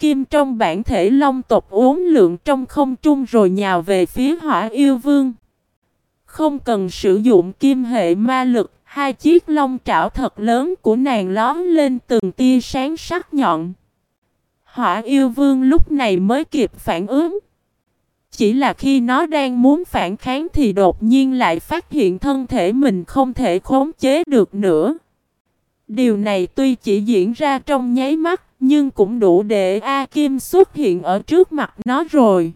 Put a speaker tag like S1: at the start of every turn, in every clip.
S1: Kim trong bản thể long tộc uốn lượn trong không trung rồi nhào về phía hỏa yêu vương. Không cần sử dụng kim hệ ma lực, hai chiếc long trảo thật lớn của nàng lón lên từng tia sáng sắc nhọn. Hỏa yêu vương lúc này mới kịp phản ứng. Chỉ là khi nó đang muốn phản kháng thì đột nhiên lại phát hiện thân thể mình không thể khống chế được nữa. Điều này tuy chỉ diễn ra trong nháy mắt, nhưng cũng đủ để A Kim xuất hiện ở trước mặt nó rồi.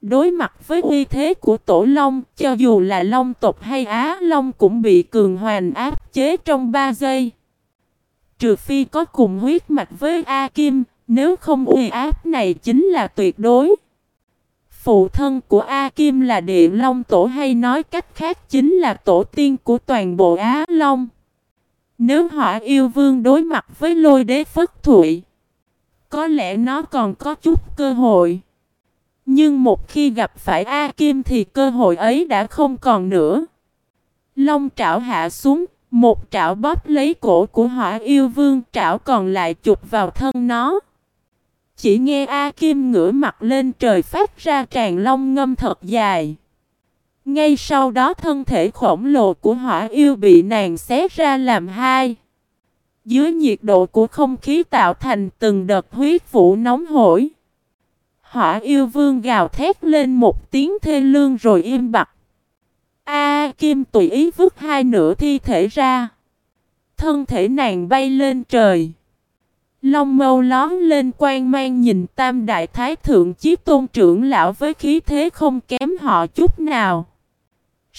S1: Đối mặt với uy thế của Tổ Long, cho dù là Long tộc hay Á Long cũng bị cường hoàn áp chế trong 3 giây. Trừ phi có cùng huyết mạch với A Kim, nếu không uy áp này chính là tuyệt đối. Phụ thân của A Kim là Địa Long Tổ hay nói cách khác chính là tổ tiên của toàn bộ Á Long. Nếu hỏa yêu vương đối mặt với lôi đế phất thụy, có lẽ nó còn có chút cơ hội. Nhưng một khi gặp phải A Kim thì cơ hội ấy đã không còn nữa. Long trảo hạ xuống, một trảo bóp lấy cổ của hỏa yêu vương trảo còn lại chụp vào thân nó. Chỉ nghe A Kim ngửa mặt lên trời phát ra tràn long ngâm thật dài. Ngay sau đó thân thể khổng lồ của hỏa yêu bị nàng xé ra làm hai. Dưới nhiệt độ của không khí tạo thành từng đợt huyết vụ nóng hổi. Hỏa yêu vương gào thét lên một tiếng thê lương rồi im bặt. A Kim tùy ý vứt hai nửa thi thể ra. Thân thể nàng bay lên trời. Long mâu lón lên quan mang nhìn tam đại thái thượng chiếc tôn trưởng lão với khí thế không kém họ chút nào.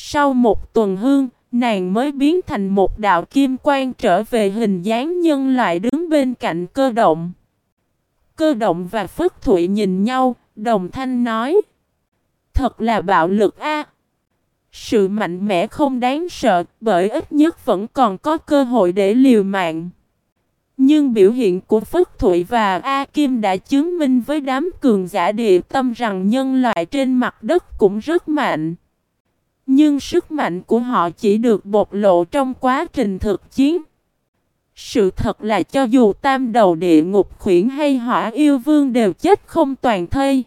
S1: Sau một tuần hương, nàng mới biến thành một đạo kim quang trở về hình dáng nhân loại đứng bên cạnh cơ động. Cơ động và Phất Thụy nhìn nhau, đồng thanh nói. Thật là bạo lực a. Sự mạnh mẽ không đáng sợ, bởi ít nhất vẫn còn có cơ hội để liều mạng. Nhưng biểu hiện của Phất Thụy và A Kim đã chứng minh với đám cường giả địa tâm rằng nhân loại trên mặt đất cũng rất mạnh. Nhưng sức mạnh của họ chỉ được bộc lộ trong quá trình thực chiến. Sự thật là cho dù tam đầu địa ngục khuyển hay hỏa yêu vương đều chết không toàn thây.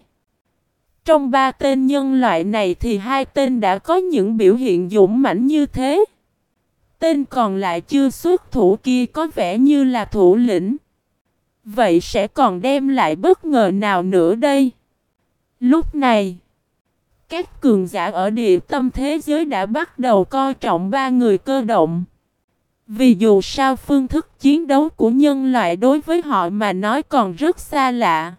S1: Trong ba tên nhân loại này thì hai tên đã có những biểu hiện dũng mãnh như thế. Tên còn lại chưa xuất thủ kia có vẻ như là thủ lĩnh. Vậy sẽ còn đem lại bất ngờ nào nữa đây? Lúc này, các cường giả ở địa tâm thế giới đã bắt đầu coi trọng ba người cơ động. Vì dù sao phương thức chiến đấu của nhân loại đối với họ mà nói còn rất xa lạ.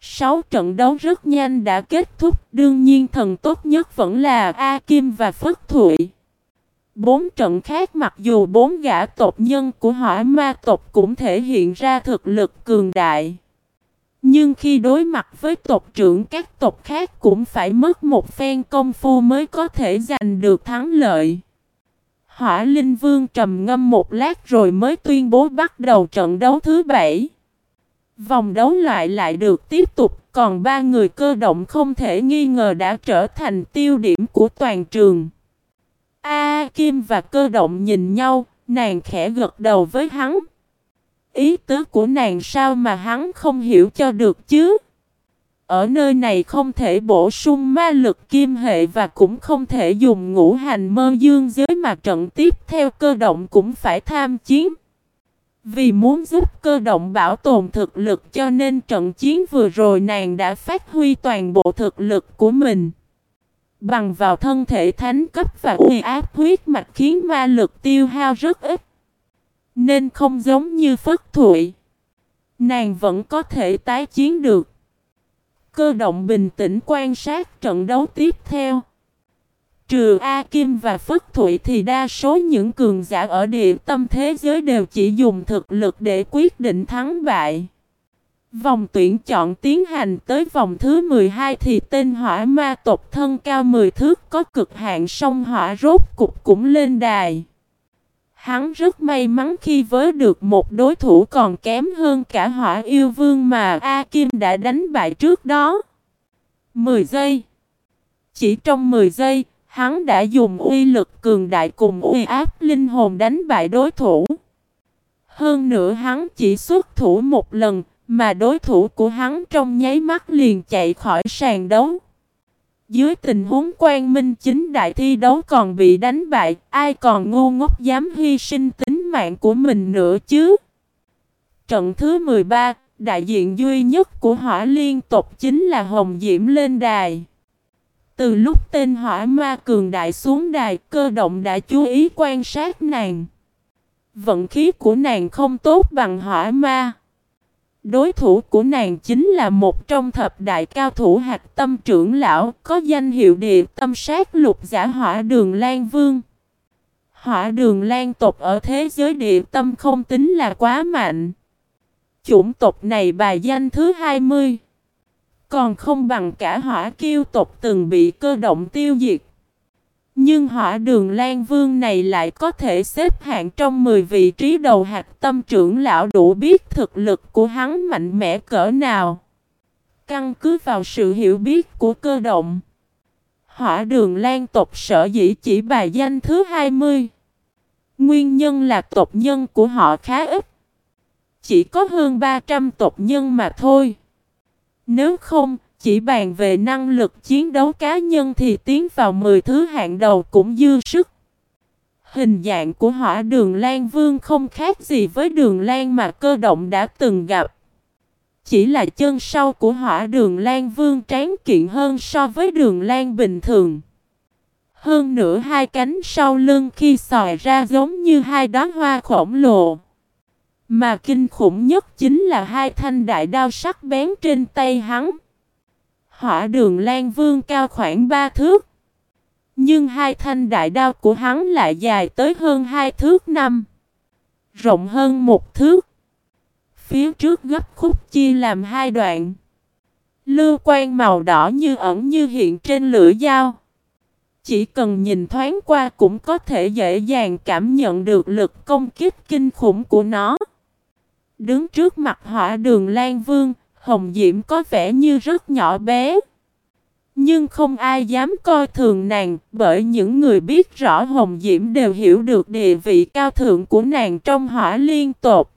S1: Sáu trận đấu rất nhanh đã kết thúc, đương nhiên thần tốt nhất vẫn là A Kim và Phất Thụy. Bốn trận khác mặc dù bốn gã tộc nhân của hỏa ma tộc cũng thể hiện ra thực lực cường đại. Nhưng khi đối mặt với tộc trưởng các tộc khác cũng phải mất một phen công phu mới có thể giành được thắng lợi. Hỏa Linh Vương trầm ngâm một lát rồi mới tuyên bố bắt đầu trận đấu thứ bảy. Vòng đấu loại lại được tiếp tục, còn ba người cơ động không thể nghi ngờ đã trở thành tiêu điểm của toàn trường. A Kim và cơ động nhìn nhau, nàng khẽ gật đầu với hắn. Ý tứ của nàng sao mà hắn không hiểu cho được chứ? Ở nơi này không thể bổ sung ma lực kim hệ và cũng không thể dùng ngũ hành mơ dương giới mà trận tiếp theo cơ động cũng phải tham chiến. Vì muốn giúp cơ động bảo tồn thực lực cho nên trận chiến vừa rồi nàng đã phát huy toàn bộ thực lực của mình. Bằng vào thân thể thánh cấp và uy áp huyết mạch khiến ma lực tiêu hao rất ít. Nên không giống như Phất Thụy. Nàng vẫn có thể tái chiến được. Cơ động bình tĩnh quan sát trận đấu tiếp theo. Trừ A Kim và Phất Thụy thì đa số những cường giả ở địa tâm thế giới đều chỉ dùng thực lực để quyết định thắng bại. Vòng tuyển chọn tiến hành tới vòng thứ 12 thì tên hỏa ma tộc thân cao 10 thước có cực hạn sông hỏa rốt cục cũng lên đài. Hắn rất may mắn khi với được một đối thủ còn kém hơn cả hỏa yêu vương mà A Kim đã đánh bại trước đó. 10 giây Chỉ trong 10 giây, hắn đã dùng uy lực cường đại cùng uy áp linh hồn đánh bại đối thủ. Hơn nữa hắn chỉ xuất thủ một lần, Mà đối thủ của hắn trong nháy mắt liền chạy khỏi sàn đấu. Dưới tình huống quan minh chính đại thi đấu còn bị đánh bại, ai còn ngu ngốc dám hy sinh tính mạng của mình nữa chứ? Trận thứ 13, đại diện duy nhất của hỏa liên tộc chính là Hồng Diễm lên đài. Từ lúc tên hỏa ma cường đại xuống đài, cơ động đã chú ý quan sát nàng. Vận khí của nàng không tốt bằng hỏa ma. Đối thủ của nàng chính là một trong thập đại cao thủ hạt tâm trưởng lão, có danh hiệu địa tâm sát lục giả hỏa đường Lan Vương. Hỏa đường Lan tộc ở thế giới địa tâm không tính là quá mạnh. Chủng tộc này bài danh thứ 20. Còn không bằng cả hỏa kiêu tộc từng bị cơ động tiêu diệt. Nhưng hỏa đường Lan Vương này lại có thể xếp hạng trong 10 vị trí đầu hạt tâm trưởng lão đủ biết thực lực của hắn mạnh mẽ cỡ nào. Căn cứ vào sự hiểu biết của cơ động. Hỏa đường Lan tộc sở dĩ chỉ bài danh thứ 20. Nguyên nhân là tộc nhân của họ khá ít. Chỉ có hơn 300 tộc nhân mà thôi. Nếu không, chỉ bàn về năng lực chiến đấu cá nhân thì tiến vào 10 thứ hạng đầu cũng dư sức. Hình dạng của hỏa đường Lan Vương không khác gì với đường Lan mà cơ động đã từng gặp. Chỉ là chân sau của hỏa đường Lan Vương tráng kiện hơn so với đường Lan bình thường. Hơn nữa hai cánh sau lưng khi xòi ra giống như hai đóa hoa khổng lồ. Mà kinh khủng nhất chính là hai thanh đại đao sắc bén trên tay hắn. Hỏa đường Lan Vương cao khoảng 3 thước. Nhưng hai thanh đại đao của hắn lại dài tới hơn 2 thước năm. Rộng hơn một thước. Phía trước gấp khúc chia làm hai đoạn. Lưu quan màu đỏ như ẩn như hiện trên lưỡi dao. Chỉ cần nhìn thoáng qua cũng có thể dễ dàng cảm nhận được lực công kích kinh khủng của nó. Đứng trước mặt hỏa đường Lan Vương, Hồng Diễm có vẻ như rất nhỏ bé. Nhưng không ai dám coi thường nàng, bởi những người biết rõ Hồng Diễm đều hiểu được địa vị cao thượng của nàng trong hỏa liên tộc.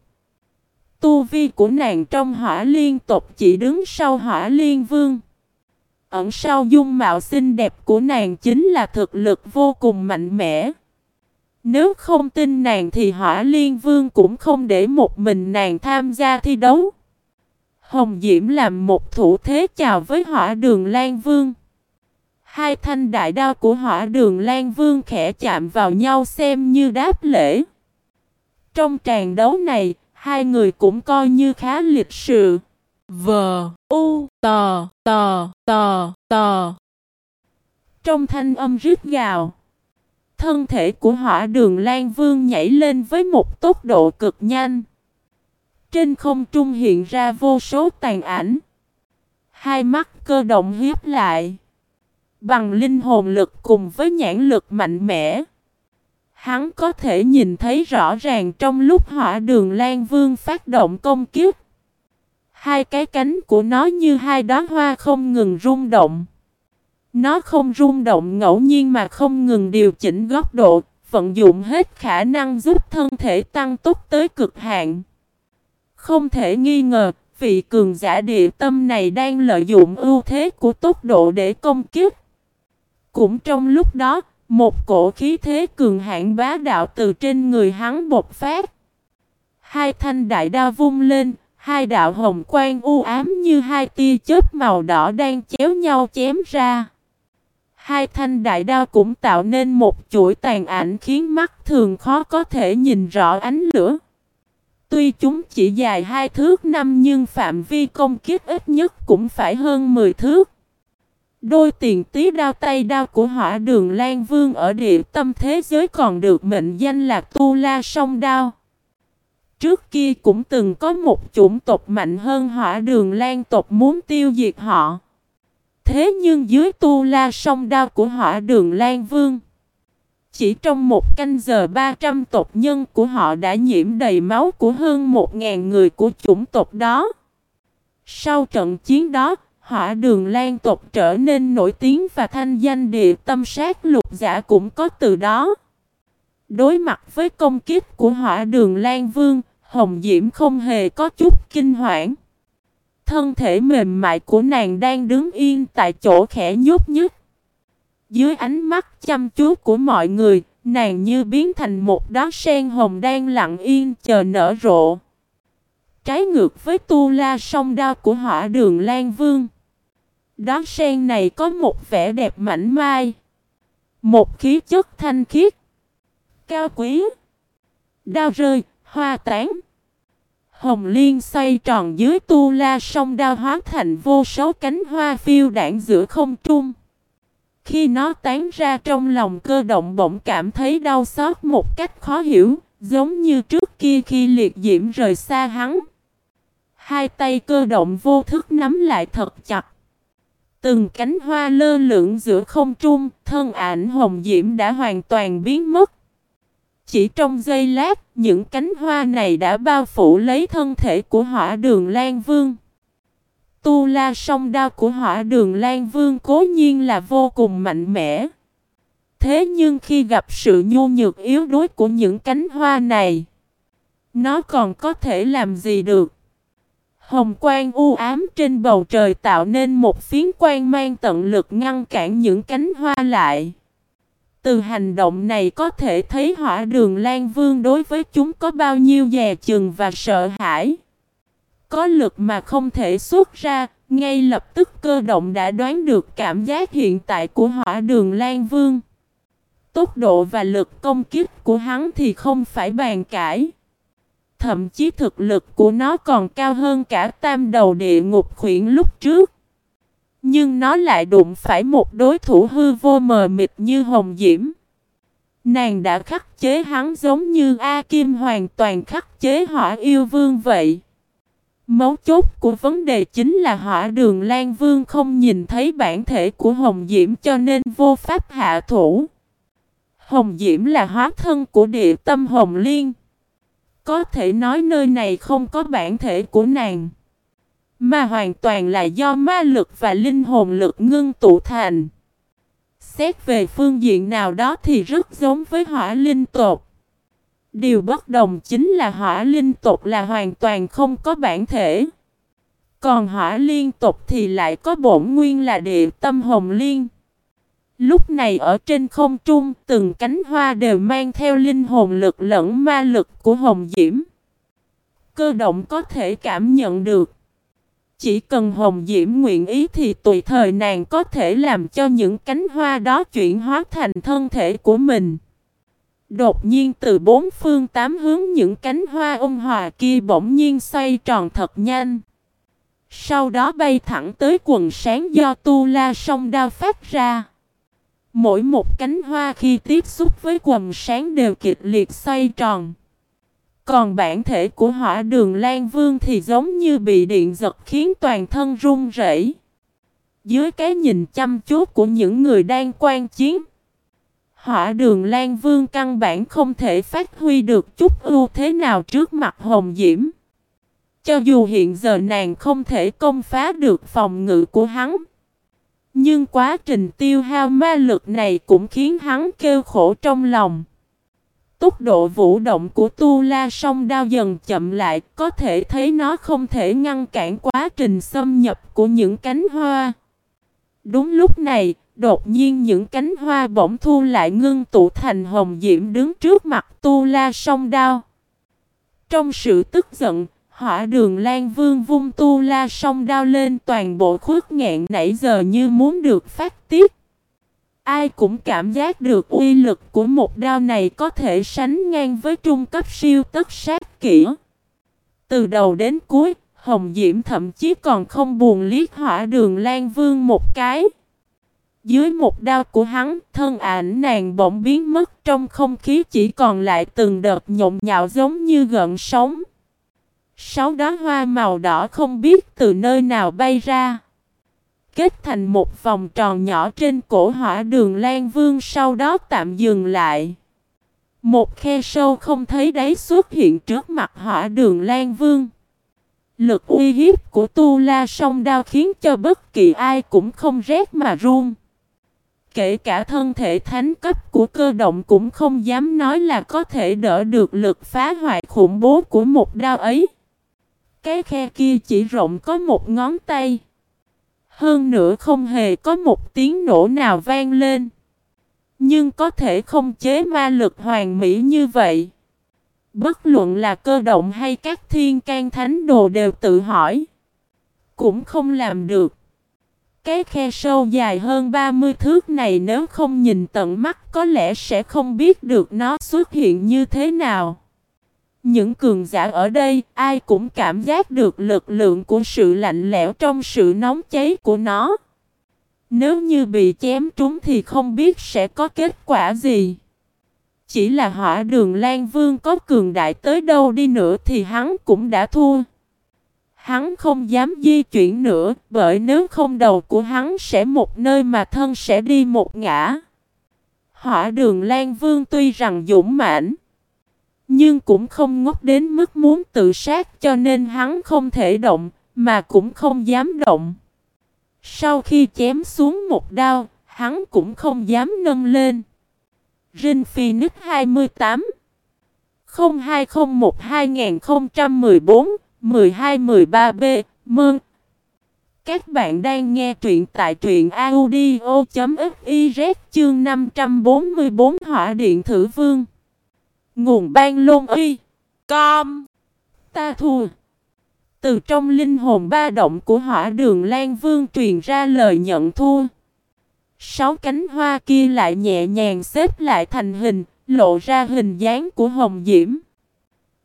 S1: Tu vi của nàng trong hỏa liên tộc chỉ đứng sau hỏa liên vương. Ẩn sau dung mạo xinh đẹp của nàng chính là thực lực vô cùng mạnh mẽ. Nếu không tin nàng thì hỏa liên vương cũng không để một mình nàng tham gia thi đấu. Hồng Diễm làm một thủ thế chào với hỏa đường Lan Vương. Hai thanh đại đao của hỏa đường Lan Vương khẽ chạm vào nhau xem như đáp lễ. Trong tràng đấu này, hai người cũng coi như khá lịch sự. Vờ, u, tò, tò, tò, tò. Trong thanh âm rít gào, thân thể của hỏa đường Lan Vương nhảy lên với một tốc độ cực nhanh. Trên không trung hiện ra vô số tàn ảnh. Hai mắt cơ động hiếp lại. Bằng linh hồn lực cùng với nhãn lực mạnh mẽ. Hắn có thể nhìn thấy rõ ràng trong lúc hỏa đường Lan Vương phát động công kiếp. Hai cái cánh của nó như hai đóa hoa không ngừng rung động. Nó không rung động ngẫu nhiên mà không ngừng điều chỉnh góc độ, vận dụng hết khả năng giúp thân thể tăng tốc tới cực hạn. Không thể nghi ngờ, vị cường giả địa tâm này đang lợi dụng ưu thế của tốc độ để công kiếp. Cũng trong lúc đó, một cổ khí thế cường hãn bá đạo từ trên người hắn bộc phát. Hai thanh đại đao vung lên, hai đạo hồng quang u ám như hai tia chớp màu đỏ đang chéo nhau chém ra. Hai thanh đại đao cũng tạo nên một chuỗi tàn ảnh khiến mắt thường khó có thể nhìn rõ ánh lửa. Tuy chúng chỉ dài hai thước năm nhưng phạm vi công kích ít nhất cũng phải hơn 10 thước. Đôi tiền tí đao tay đao của hỏa đường Lan Vương ở địa tâm thế giới còn được mệnh danh là Tu La song Đao. Trước kia cũng từng có một chủng tộc mạnh hơn hỏa đường Lan tộc muốn tiêu diệt họ. Thế nhưng dưới Tu La song Đao của hỏa đường Lan Vương chỉ trong một canh giờ 300 tộc nhân của họ đã nhiễm đầy máu của hơn 1.000 người của chủng tộc đó. Sau trận chiến đó, hỏa đường lan tộc trở nên nổi tiếng và thanh danh địa tâm sát lục giả cũng có từ đó. Đối mặt với công kích của hỏa đường lan vương, Hồng Diễm không hề có chút kinh hoảng. thân thể mềm mại của nàng đang đứng yên tại chỗ khẽ nhúc nhích. Dưới ánh mắt chăm chú của mọi người, nàng như biến thành một đóa sen hồng đang lặng yên chờ nở rộ. Trái ngược với tu la song đao của hỏa đường Lan Vương. Đóa sen này có một vẻ đẹp mảnh mai. Một khí chất thanh khiết. Cao quý. Đao rơi, hoa tán. Hồng liên xoay tròn dưới tu la song đao hóa thành vô số cánh hoa phiêu đảng giữa không trung. Khi nó tán ra trong lòng cơ động bỗng cảm thấy đau xót một cách khó hiểu, giống như trước kia khi liệt diễm rời xa hắn. Hai tay cơ động vô thức nắm lại thật chặt. Từng cánh hoa lơ lửng giữa không trung, thân ảnh hồng diễm đã hoàn toàn biến mất. Chỉ trong giây lát, những cánh hoa này đã bao phủ lấy thân thể của hỏa đường Lan Vương. Tu la song đao của hỏa đường Lan Vương cố nhiên là vô cùng mạnh mẽ. Thế nhưng khi gặp sự nhu nhược yếu đuối của những cánh hoa này, nó còn có thể làm gì được? Hồng quang u ám trên bầu trời tạo nên một phiến quang mang tận lực ngăn cản những cánh hoa lại. Từ hành động này có thể thấy hỏa đường Lan Vương đối với chúng có bao nhiêu dè chừng và sợ hãi. Có lực mà không thể xuất ra, ngay lập tức cơ động đã đoán được cảm giác hiện tại của hỏa đường Lan Vương. Tốc độ và lực công kích của hắn thì không phải bàn cãi. Thậm chí thực lực của nó còn cao hơn cả tam đầu địa ngục khuyển lúc trước. Nhưng nó lại đụng phải một đối thủ hư vô mờ mịt như Hồng Diễm. Nàng đã khắc chế hắn giống như A Kim hoàn toàn khắc chế hỏa yêu vương vậy. Mấu chốt của vấn đề chính là hỏa đường Lan Vương không nhìn thấy bản thể của Hồng Diễm cho nên vô pháp hạ thủ. Hồng Diễm là hóa thân của địa tâm Hồng Liên. Có thể nói nơi này không có bản thể của nàng. Mà hoàn toàn là do ma lực và linh hồn lực ngưng tụ thành. Xét về phương diện nào đó thì rất giống với hỏa linh tộc. Điều bất đồng chính là hỏa linh tộc là hoàn toàn không có bản thể. Còn hỏa liên tộc thì lại có bổn nguyên là địa tâm hồng liên. Lúc này ở trên không trung, từng cánh hoa đều mang theo linh hồn lực lẫn ma lực của hồng diễm. Cơ động có thể cảm nhận được. Chỉ cần Hồng Diễm nguyện ý thì tùy thời nàng có thể làm cho những cánh hoa đó chuyển hóa thành thân thể của mình. Đột nhiên từ bốn phương tám hướng những cánh hoa ôn hòa kia bỗng nhiên xoay tròn thật nhanh. Sau đó bay thẳng tới quần sáng do tu la sông đao phát ra. Mỗi một cánh hoa khi tiếp xúc với quần sáng đều kịch liệt xoay tròn. Còn bản thể của hỏa đường Lan Vương thì giống như bị điện giật khiến toàn thân run rẩy. Dưới cái nhìn chăm chú của những người đang quan chiến, hỏa đường Lan Vương căn bản không thể phát huy được chút ưu thế nào trước mặt Hồng Diễm. Cho dù hiện giờ nàng không thể công phá được phòng ngự của hắn. Nhưng quá trình tiêu hao ma lực này cũng khiến hắn kêu khổ trong lòng. Tốc độ vũ động của Tu La song đao dần chậm lại, có thể thấy nó không thể ngăn cản quá trình xâm nhập của những cánh hoa. Đúng lúc này, đột nhiên những cánh hoa bỗng thu lại ngưng tụ thành hồng diễm đứng trước mặt Tu La song đao. Trong sự tức giận, hỏa đường Lan Vương vung Tu La song đao lên toàn bộ khuất ngạn nãy giờ như muốn được phát tiết. Ai cũng cảm giác được uy lực của một đao này có thể sánh ngang với trung cấp siêu tất sát kỹ. Từ đầu đến cuối, Hồng Diễm thậm chí còn không buồn liếc hỏa đường Lan Vương một cái. Dưới một đao của hắn, thân ảnh nàng bỗng biến mất trong không khí chỉ còn lại từng đợt nhộn nhạo giống như gợn sóng. Sáu đóa hoa màu đỏ không biết từ nơi nào bay ra kết thành một vòng tròn nhỏ trên cổ hỏa đường Lan Vương sau đó tạm dừng lại. Một khe sâu không thấy đáy xuất hiện trước mặt hỏa đường Lan Vương. Lực uy hiếp của Tu La song đao khiến cho bất kỳ ai cũng không rét mà run. Kể cả thân thể thánh cấp của cơ động cũng không dám nói là có thể đỡ được lực phá hoại khủng bố của một đao ấy. Cái khe kia chỉ rộng có một ngón tay. Hơn nữa không hề có một tiếng nổ nào vang lên. Nhưng có thể không chế ma lực hoàn mỹ như vậy. Bất luận là cơ động hay các thiên can thánh đồ đều tự hỏi. Cũng không làm được. Cái khe sâu dài hơn 30 thước này nếu không nhìn tận mắt có lẽ sẽ không biết được nó xuất hiện như thế nào. Những cường giả ở đây, ai cũng cảm giác được lực lượng của sự lạnh lẽo trong sự nóng cháy của nó. Nếu như bị chém trúng thì không biết sẽ có kết quả gì. Chỉ là hỏa đường Lan Vương có cường đại tới đâu đi nữa thì hắn cũng đã thua. Hắn không dám di chuyển nữa, bởi nếu không đầu của hắn sẽ một nơi mà thân sẽ đi một ngã. Hỏa đường Lan Vương tuy rằng dũng mãnh, nhưng cũng không ngốc đến mức muốn tự sát cho nên hắn không thể động, mà cũng không dám động. Sau khi chém xuống một đao, hắn cũng không dám nâng lên. Rin Phoenix 28 0201 2014 12-13B, Mơn. Các bạn đang nghe truyện tại truyện audio.fiz chương 544 Hỏa Điện Thử Vương. Nguồn ban lôn uy Com. Ta thua. Từ trong linh hồn ba động của hỏa đường Lan Vương truyền ra lời nhận thua. Sáu cánh hoa kia lại nhẹ nhàng xếp lại thành hình, lộ ra hình dáng của Hồng Diễm.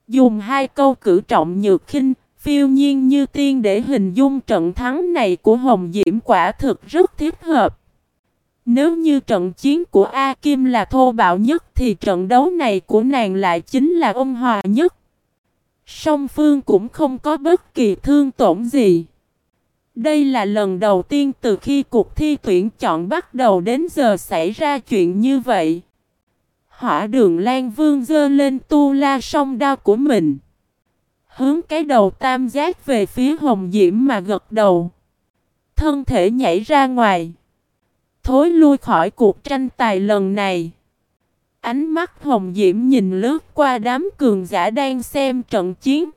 S1: Dùng hai câu cử trọng nhược khinh, phiêu nhiên như tiên để hình dung trận thắng này của Hồng Diễm quả thực rất thiết hợp. Nếu như trận chiến của A Kim là thô bạo nhất thì trận đấu này của nàng lại chính là ôn hòa nhất. Song phương cũng không có bất kỳ thương tổn gì. Đây là lần đầu tiên từ khi cuộc thi tuyển chọn bắt đầu đến giờ xảy ra chuyện như vậy. Hỏa đường Lan Vương dơ lên tu la song đao của mình. Hướng cái đầu tam giác về phía Hồng Diễm mà gật đầu. Thân thể nhảy ra ngoài. Thối lui khỏi cuộc tranh tài lần này. Ánh mắt Hồng Diễm nhìn lướt qua đám cường giả đang xem trận chiến.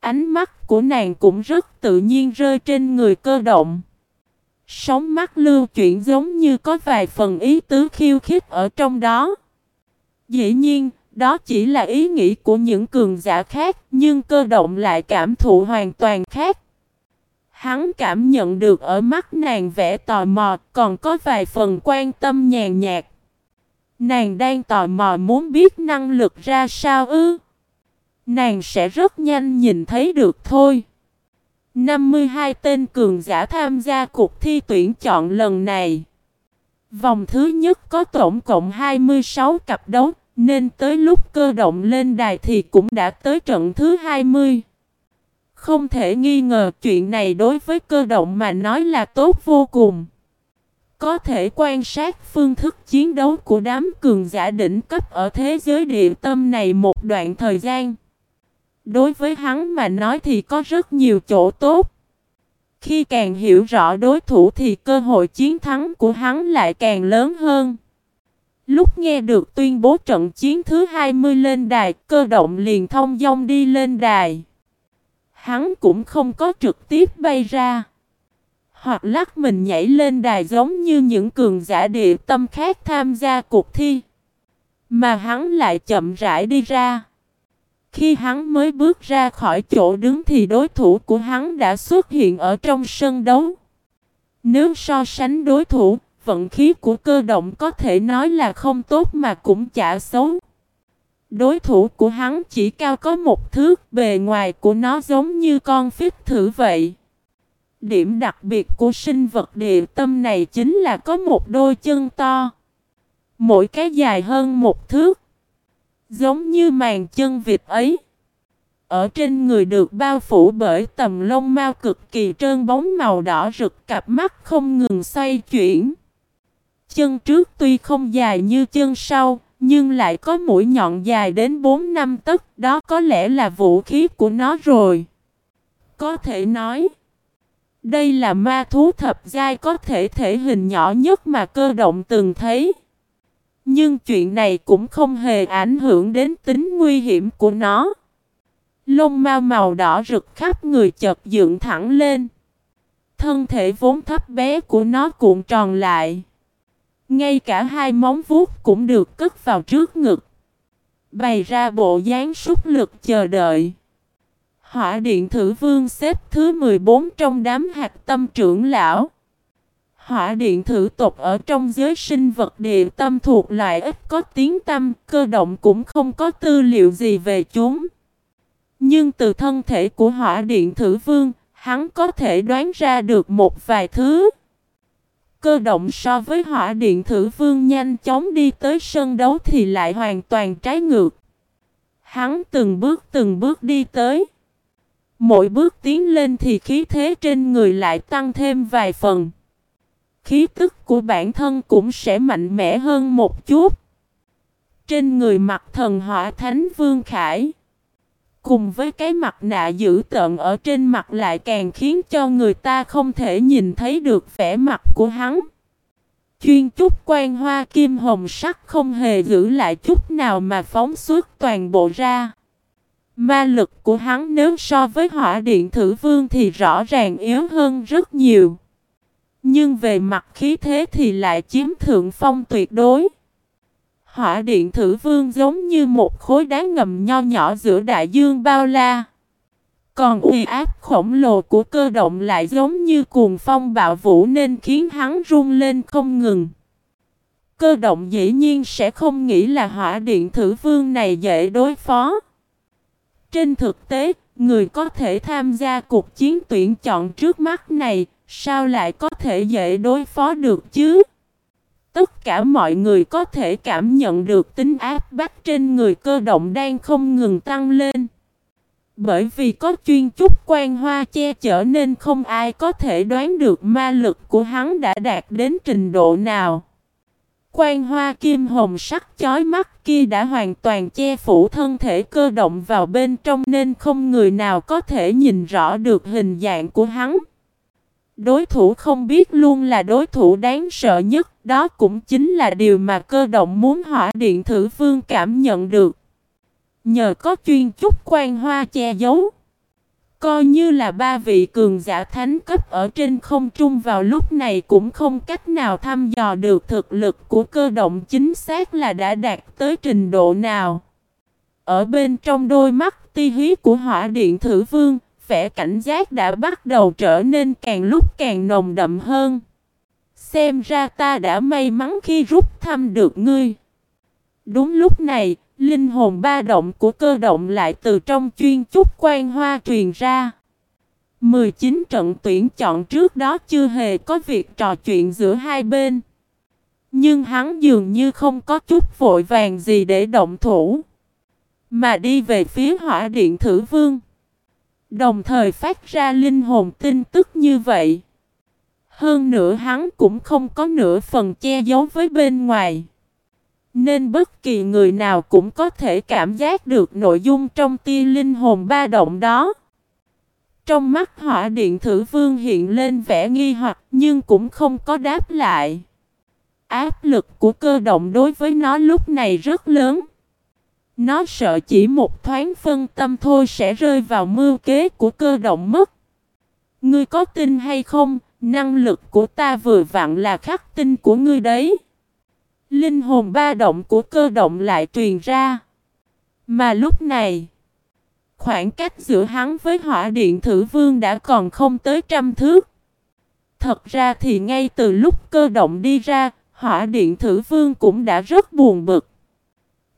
S1: Ánh mắt của nàng cũng rất tự nhiên rơi trên người cơ động. Sóng mắt lưu chuyển giống như có vài phần ý tứ khiêu khích ở trong đó. Dĩ nhiên, đó chỉ là ý nghĩ của những cường giả khác, nhưng cơ động lại cảm thụ hoàn toàn khác. Hắn cảm nhận được ở mắt nàng vẻ tò mò, còn có vài phần quan tâm nhàn nhạt. Nàng đang tò mò muốn biết năng lực ra sao ư. Nàng sẽ rất nhanh nhìn thấy được thôi. 52 tên cường giả tham gia cuộc thi tuyển chọn lần này. Vòng thứ nhất có tổng cộng 26 cặp đấu, nên tới lúc cơ động lên đài thì cũng đã tới trận thứ 20. Không thể nghi ngờ chuyện này đối với cơ động mà nói là tốt vô cùng. Có thể quan sát phương thức chiến đấu của đám cường giả đỉnh cấp ở thế giới địa tâm này một đoạn thời gian. Đối với hắn mà nói thì có rất nhiều chỗ tốt. Khi càng hiểu rõ đối thủ thì cơ hội chiến thắng của hắn lại càng lớn hơn. Lúc nghe được tuyên bố trận chiến thứ 20 lên đài, cơ động liền thông dong đi lên đài. Hắn cũng không có trực tiếp bay ra. Hoặc lắc mình nhảy lên đài giống như những cường giả địa tâm khác tham gia cuộc thi. Mà hắn lại chậm rãi đi ra. Khi hắn mới bước ra khỏi chỗ đứng thì đối thủ của hắn đã xuất hiện ở trong sân đấu. Nếu so sánh đối thủ, vận khí của cơ động có thể nói là không tốt mà cũng chả xấu. Đối thủ của hắn chỉ cao có một thước, bề ngoài của nó giống như con phích thử vậy. Điểm đặc biệt của sinh vật địa tâm này chính là có một đôi chân to. Mỗi cái dài hơn một thước. Giống như màn chân vịt ấy. Ở trên người được bao phủ bởi tầm lông mao cực kỳ trơn bóng màu đỏ rực cặp mắt không ngừng xoay chuyển. Chân trước tuy không dài như chân sau, nhưng lại có mũi nhọn dài đến 4 năm tấc, đó có lẽ là vũ khí của nó rồi. Có thể nói, đây là ma thú thập giai có thể thể hình nhỏ nhất mà cơ động từng thấy. Nhưng chuyện này cũng không hề ảnh hưởng đến tính nguy hiểm của nó. Lông mao màu đỏ rực khắp người chợt dựng thẳng lên. Thân thể vốn thấp bé của nó cuộn tròn lại. Ngay cả hai móng vuốt cũng được cất vào trước ngực. Bày ra bộ dáng súc lực chờ đợi. Hỏa điện thử vương xếp thứ 14 trong đám hạt tâm trưởng lão. Hỏa điện thử tộc ở trong giới sinh vật địa tâm thuộc loại ít có tiếng tâm, cơ động cũng không có tư liệu gì về chúng. Nhưng từ thân thể của hỏa điện thử vương, hắn có thể đoán ra được một vài thứ. Cơ động so với hỏa điện thử vương nhanh chóng đi tới sân đấu thì lại hoàn toàn trái ngược. Hắn từng bước từng bước đi tới. Mỗi bước tiến lên thì khí thế trên người lại tăng thêm vài phần. Khí tức của bản thân cũng sẽ mạnh mẽ hơn một chút. Trên người mặt thần hỏa thánh vương khải. Cùng với cái mặt nạ dữ tợn ở trên mặt lại càng khiến cho người ta không thể nhìn thấy được vẻ mặt của hắn. Chuyên chút quan hoa kim hồng sắc không hề giữ lại chút nào mà phóng suốt toàn bộ ra. Ma lực của hắn nếu so với hỏa điện thử vương thì rõ ràng yếu hơn rất nhiều. Nhưng về mặt khí thế thì lại chiếm thượng phong tuyệt đối. Hỏa điện thử vương giống như một khối đá ngầm nho nhỏ giữa đại dương bao la. Còn uy áp khổng lồ của cơ động lại giống như cuồng phong bạo vũ nên khiến hắn run lên không ngừng. Cơ động dĩ nhiên sẽ không nghĩ là hỏa điện thử vương này dễ đối phó. Trên thực tế, người có thể tham gia cuộc chiến tuyển chọn trước mắt này, sao lại có thể dễ đối phó được chứ? Tất cả mọi người có thể cảm nhận được tính áp bách trên người cơ động đang không ngừng tăng lên. Bởi vì có chuyên chút quan hoa che chở nên không ai có thể đoán được ma lực của hắn đã đạt đến trình độ nào. Quan hoa kim hồng sắc chói mắt kia đã hoàn toàn che phủ thân thể cơ động vào bên trong nên không người nào có thể nhìn rõ được hình dạng của hắn. Đối thủ không biết luôn là đối thủ đáng sợ nhất, đó cũng chính là điều mà cơ động muốn hỏa điện thử vương cảm nhận được. Nhờ có chuyên chút quan hoa che giấu. Coi như là ba vị cường giả thánh cấp ở trên không trung vào lúc này cũng không cách nào thăm dò được thực lực của cơ động chính xác là đã đạt tới trình độ nào. Ở bên trong đôi mắt ti hí của hỏa điện thử vương, vẻ cảnh giác đã bắt đầu trở nên càng lúc càng nồng đậm hơn. Xem ra ta đã may mắn khi rút thăm được ngươi. Đúng lúc này, linh hồn ba động của cơ động lại từ trong chuyên chúc quan hoa truyền ra. 19 trận tuyển chọn trước đó chưa hề có việc trò chuyện giữa hai bên. Nhưng hắn dường như không có chút vội vàng gì để động thủ. Mà đi về phía hỏa điện thử vương. Đồng thời phát ra linh hồn tin tức như vậy. Hơn nữa hắn cũng không có nửa phần che giấu với bên ngoài. Nên bất kỳ người nào cũng có thể cảm giác được nội dung trong tia linh hồn ba động đó. Trong mắt hỏa điện thử vương hiện lên vẻ nghi hoặc nhưng cũng không có đáp lại. Áp lực của cơ động đối với nó lúc này rất lớn. Nó sợ chỉ một thoáng phân tâm thôi sẽ rơi vào mưu kế của cơ động mất. Ngươi có tin hay không, năng lực của ta vừa vặn là khắc tinh của ngươi đấy. Linh hồn ba động của cơ động lại truyền ra. Mà lúc này, khoảng cách giữa hắn với hỏa điện thử vương đã còn không tới trăm thước. Thật ra thì ngay từ lúc cơ động đi ra, hỏa điện thử vương cũng đã rất buồn bực.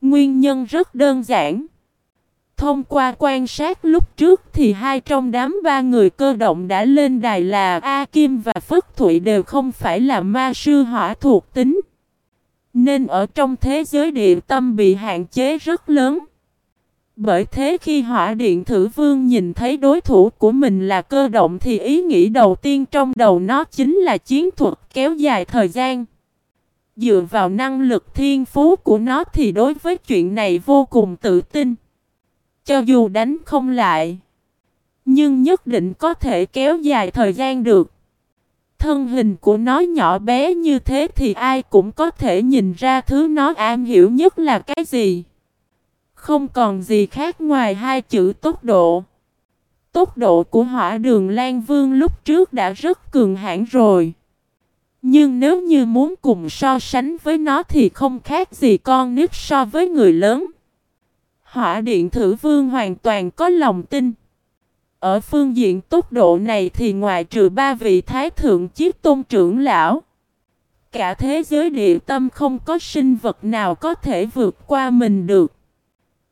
S1: Nguyên nhân rất đơn giản. Thông qua quan sát lúc trước thì hai trong đám ba người cơ động đã lên đài là, A Kim và Phất Thụy đều không phải là ma sư hỏa thuộc tính. Nên ở trong thế giới địa tâm bị hạn chế rất lớn. Bởi thế khi hỏa điện thử vương nhìn thấy đối thủ của mình là cơ động thì ý nghĩ đầu tiên trong đầu nó chính là chiến thuật kéo dài thời gian. Dựa vào năng lực thiên phú của nó thì đối với chuyện này vô cùng tự tin. Cho dù đánh không lại, nhưng nhất định có thể kéo dài thời gian được. Thân hình của nó nhỏ bé như thế thì ai cũng có thể nhìn ra thứ nó am hiểu nhất là cái gì. Không còn gì khác ngoài hai chữ tốc độ. Tốc độ của hỏa đường Lan Vương lúc trước đã rất cường hãn rồi. Nhưng nếu như muốn cùng so sánh với nó thì không khác gì con nít so với người lớn. Hỏa điện thử vương hoàn toàn có lòng tin. Ở phương diện tốc độ này thì ngoài trừ ba vị thái thượng chiếc tôn trưởng lão. Cả thế giới địa tâm không có sinh vật nào có thể vượt qua mình được.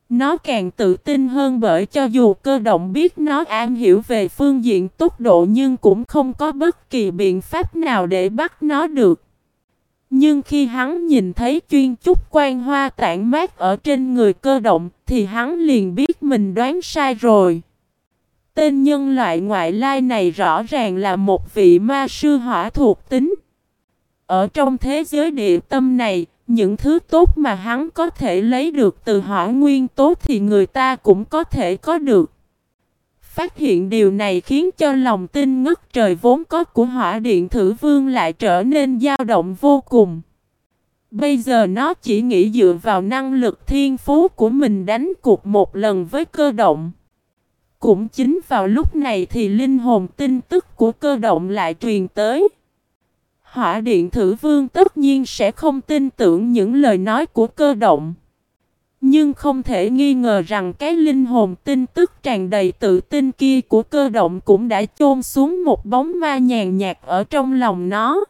S1: Nó càng tự tin hơn bởi cho dù cơ động biết nó am hiểu về phương diện tốc độ nhưng cũng không có bất kỳ biện pháp nào để bắt nó được. Nhưng khi hắn nhìn thấy chuyên trúc quan hoa tản mát ở trên người cơ động thì hắn liền biết mình đoán sai rồi. Tên nhân loại ngoại lai này rõ ràng là một vị ma sư hỏa thuộc tính. Ở trong thế giới địa tâm này, những thứ tốt mà hắn có thể lấy được từ hỏa nguyên tố thì người ta cũng có thể có được. Phát hiện điều này khiến cho lòng tin ngất trời vốn có của hỏa điện thử vương lại trở nên dao động vô cùng. Bây giờ nó chỉ nghĩ dựa vào năng lực thiên phú của mình đánh cuộc một lần với cơ động. Cũng chính vào lúc này thì linh hồn tin tức của cơ động lại truyền tới. Hỏa điện thử vương tất nhiên sẽ không tin tưởng những lời nói của cơ động. Nhưng không thể nghi ngờ rằng cái linh hồn tin tức tràn đầy tự tin kia của cơ động cũng đã chôn xuống một bóng ma nhàn nhạt ở trong lòng nó.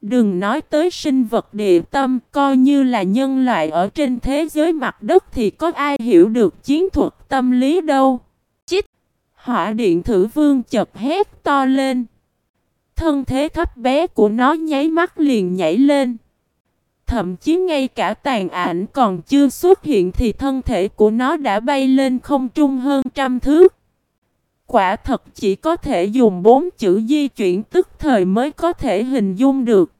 S1: Đừng nói tới sinh vật địa tâm, coi như là nhân loại ở trên thế giới mặt đất thì có ai hiểu được chiến thuật tâm lý đâu. Chích! Hỏa điện thử vương chật hét to lên. Thân thế thấp bé của nó nháy mắt liền nhảy lên. Thậm chí ngay cả tàn ảnh còn chưa xuất hiện thì thân thể của nó đã bay lên không trung hơn trăm thước. Quả thật chỉ có thể dùng bốn chữ di chuyển tức thời mới có thể hình dung được.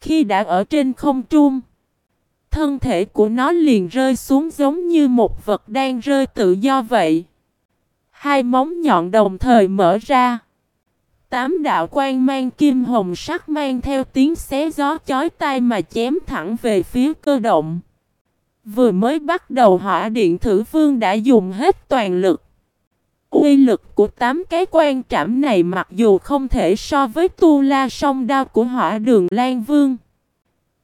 S1: Khi đã ở trên không trung, thân thể của nó liền rơi xuống giống như một vật đang rơi tự do vậy. Hai móng nhọn đồng thời mở ra. Tám đạo quan mang kim hồng sắc mang theo tiếng xé gió chói tai mà chém thẳng về phía cơ động. Vừa mới bắt đầu hỏa điện thử vương đã dùng hết toàn lực. Uy lực của tám cái quan trảm này mặc dù không thể so với tu la song đao của hỏa đường Lan Vương.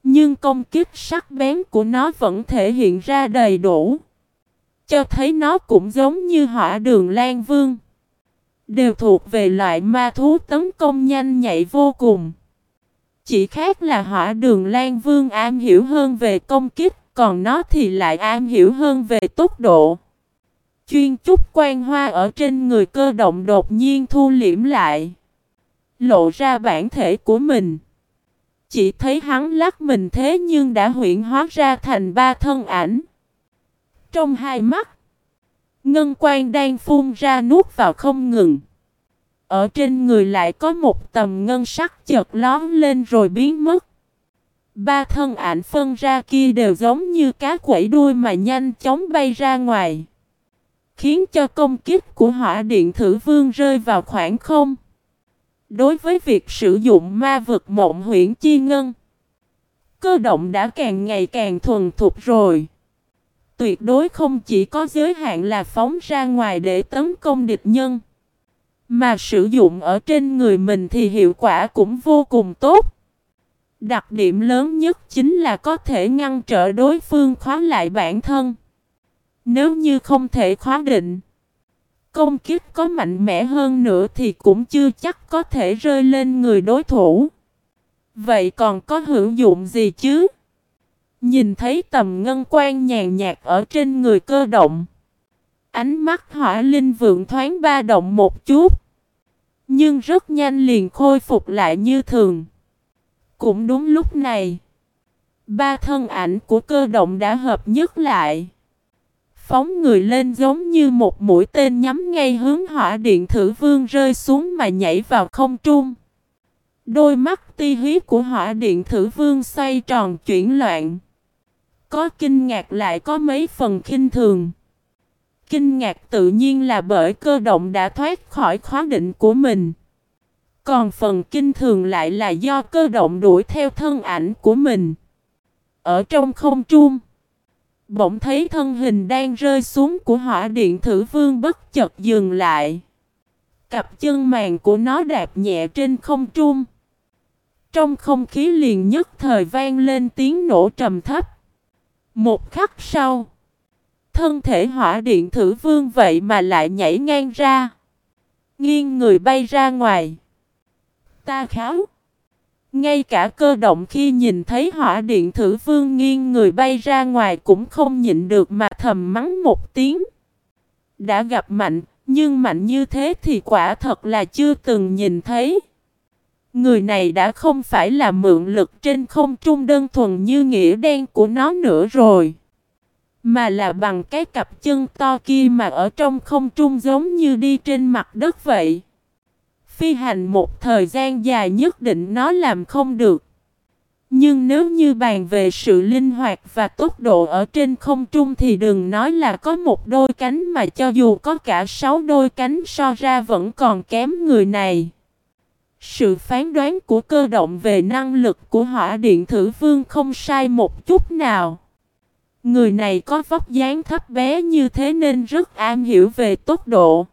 S1: Nhưng công kích sắc bén của nó vẫn thể hiện ra đầy đủ. Cho thấy nó cũng giống như hỏa đường Lan Vương. Đều thuộc về loại ma thú tấn công nhanh nhạy vô cùng. Chỉ khác là hỏa đường Lan Vương am hiểu hơn về công kích, còn nó thì lại am hiểu hơn về tốc độ. Chuyên trúc quan hoa ở trên người cơ động đột nhiên thu liễm lại. Lộ ra bản thể của mình. Chỉ thấy hắn lắc mình thế nhưng đã huyện hóa ra thành ba thân ảnh. Trong hai mắt, ngân quan đang phun ra nuốt vào không ngừng. Ở trên người lại có một tầm ngân sắc chợt lón lên rồi biến mất. Ba thân ảnh phân ra kia đều giống như cá quẩy đuôi mà nhanh chóng bay ra ngoài. Khiến cho công kích của hỏa điện thử vương rơi vào khoảng không. Đối với việc sử dụng ma vực mộng huyễn chi ngân, cơ động đã càng ngày càng thuần thục rồi. Tuyệt đối không chỉ có giới hạn là phóng ra ngoài để tấn công địch nhân, mà sử dụng ở trên người mình thì hiệu quả cũng vô cùng tốt. Đặc điểm lớn nhất chính là có thể ngăn trở đối phương khóa lại bản thân. Nếu như không thể khóa định, công kích có mạnh mẽ hơn nữa thì cũng chưa chắc có thể rơi lên người đối thủ. Vậy còn có hữu dụng gì chứ? Nhìn thấy tầm ngân quan nhàn nhạt ở trên người cơ động. Ánh mắt hỏa linh vượng thoáng ba động một chút. Nhưng rất nhanh liền khôi phục lại như thường. Cũng đúng lúc này. Ba thân ảnh của cơ động đã hợp nhất lại. Phóng người lên giống như một mũi tên nhắm ngay hướng hỏa điện thử vương rơi xuống mà nhảy vào không trung. Đôi mắt ti hí của hỏa điện thử vương xoay tròn chuyển loạn. Có kinh ngạc lại có mấy phần khinh thường. Kinh ngạc tự nhiên là bởi cơ động đã thoát khỏi khóa định của mình. Còn phần kinh thường lại là do cơ động đuổi theo thân ảnh của mình. Ở trong không trung, Bỗng thấy thân hình đang rơi xuống của hỏa điện thử vương bất chợt dừng lại. Cặp chân màng của nó đạp nhẹ trên không trung. Trong không khí liền nhất thời vang lên tiếng nổ trầm thấp. Một khắc sau, thân thể hỏa điện thử vương vậy mà lại nhảy ngang ra. Nghiêng người bay ra ngoài. Ta kháo. Ngay cả cơ động khi nhìn thấy hỏa điện thử vương nghiêng người bay ra ngoài cũng không nhịn được mà thầm mắng một tiếng. Đã gặp mạnh, nhưng mạnh như thế thì quả thật là chưa từng nhìn thấy. Người này đã không phải là mượn lực trên không trung đơn thuần như nghĩa đen của nó nữa rồi. Mà là bằng cái cặp chân to kia mà ở trong không trung giống như đi trên mặt đất vậy. Phi hành một thời gian dài nhất định nó làm không được. Nhưng nếu như bàn về sự linh hoạt và tốc độ ở trên không trung thì đừng nói là có một đôi cánh mà cho dù có cả sáu đôi cánh so ra vẫn còn kém người này. Sự phán đoán của cơ động về năng lực của hỏa điện thử vương không sai một chút nào. Người này có vóc dáng thấp bé như thế nên rất am hiểu về tốc độ.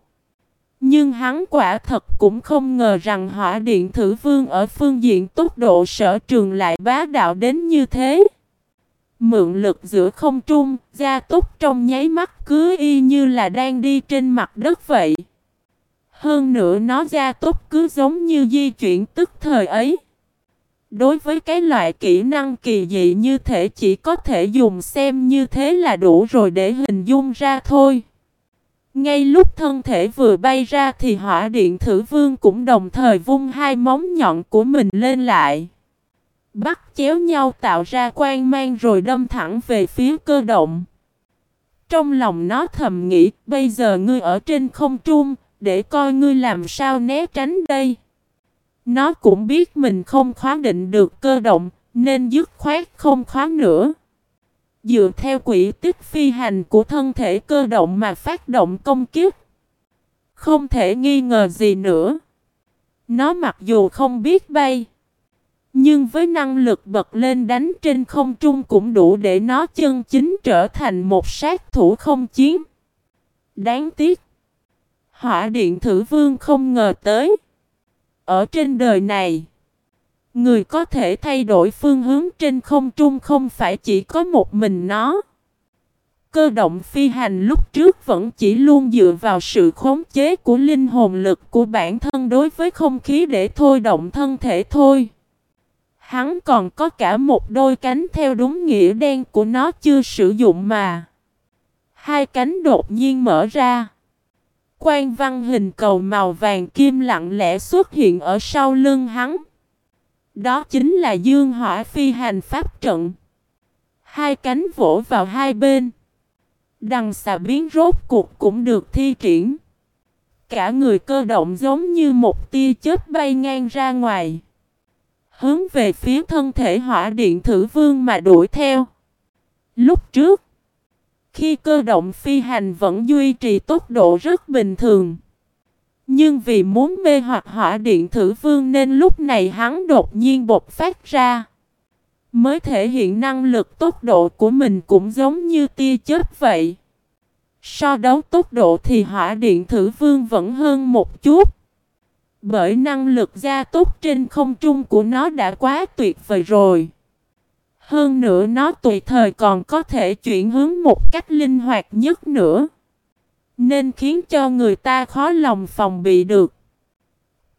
S1: Nhưng hắn quả thật cũng không ngờ rằng hỏa điện thử vương ở phương diện tốc độ sở trường lại bá đạo đến như thế. Mượn lực giữa không trung, gia tốc trong nháy mắt cứ y như là đang đi trên mặt đất vậy. Hơn nữa nó gia tốc cứ giống như di chuyển tức thời ấy. Đối với cái loại kỹ năng kỳ dị như thể chỉ có thể dùng xem như thế là đủ rồi để hình dung ra thôi. Ngay lúc thân thể vừa bay ra thì hỏa điện thử vương cũng đồng thời vung hai móng nhọn của mình lên lại. Bắt chéo nhau tạo ra quan mang rồi đâm thẳng về phía cơ động. Trong lòng nó thầm nghĩ, bây giờ ngươi ở trên không trung để coi ngươi làm sao né tránh đây. Nó cũng biết mình không khóa định được cơ động nên dứt khoát không khóa nữa dựa theo quỹ tích phi hành của thân thể cơ động mà phát động công kiếp. Không thể nghi ngờ gì nữa. Nó mặc dù không biết bay, nhưng với năng lực bật lên đánh trên không trung cũng đủ để nó chân chính trở thành một sát thủ không chiến. Đáng tiếc, hỏa điện thử vương không ngờ tới. Ở trên đời này, Người có thể thay đổi phương hướng trên không trung không phải chỉ có một mình nó. Cơ động phi hành lúc trước vẫn chỉ luôn dựa vào sự khống chế của linh hồn lực của bản thân đối với không khí để thôi động thân thể thôi. Hắn còn có cả một đôi cánh theo đúng nghĩa đen của nó chưa sử dụng mà. Hai cánh đột nhiên mở ra. Quan văn hình cầu màu vàng kim lặng lẽ xuất hiện ở sau lưng hắn. Đó chính là dương hỏa phi hành pháp trận. Hai cánh vỗ vào hai bên. Đằng xà biến rốt cuộc cũng được thi triển. Cả người cơ động giống như một tia chớp bay ngang ra ngoài. Hướng về phía thân thể hỏa điện thử vương mà đuổi theo. Lúc trước, khi cơ động phi hành vẫn duy trì tốc độ rất bình thường. Nhưng vì muốn mê hoặc hỏa điện thử vương nên lúc này hắn đột nhiên bộc phát ra. Mới thể hiện năng lực tốc độ của mình cũng giống như tia chớp vậy. So đấu tốc độ thì hỏa điện thử vương vẫn hơn một chút. Bởi năng lực gia tốc trên không trung của nó đã quá tuyệt vời rồi. Hơn nữa nó tùy thời còn có thể chuyển hướng một cách linh hoạt nhất nữa. Nên khiến cho người ta khó lòng phòng bị được.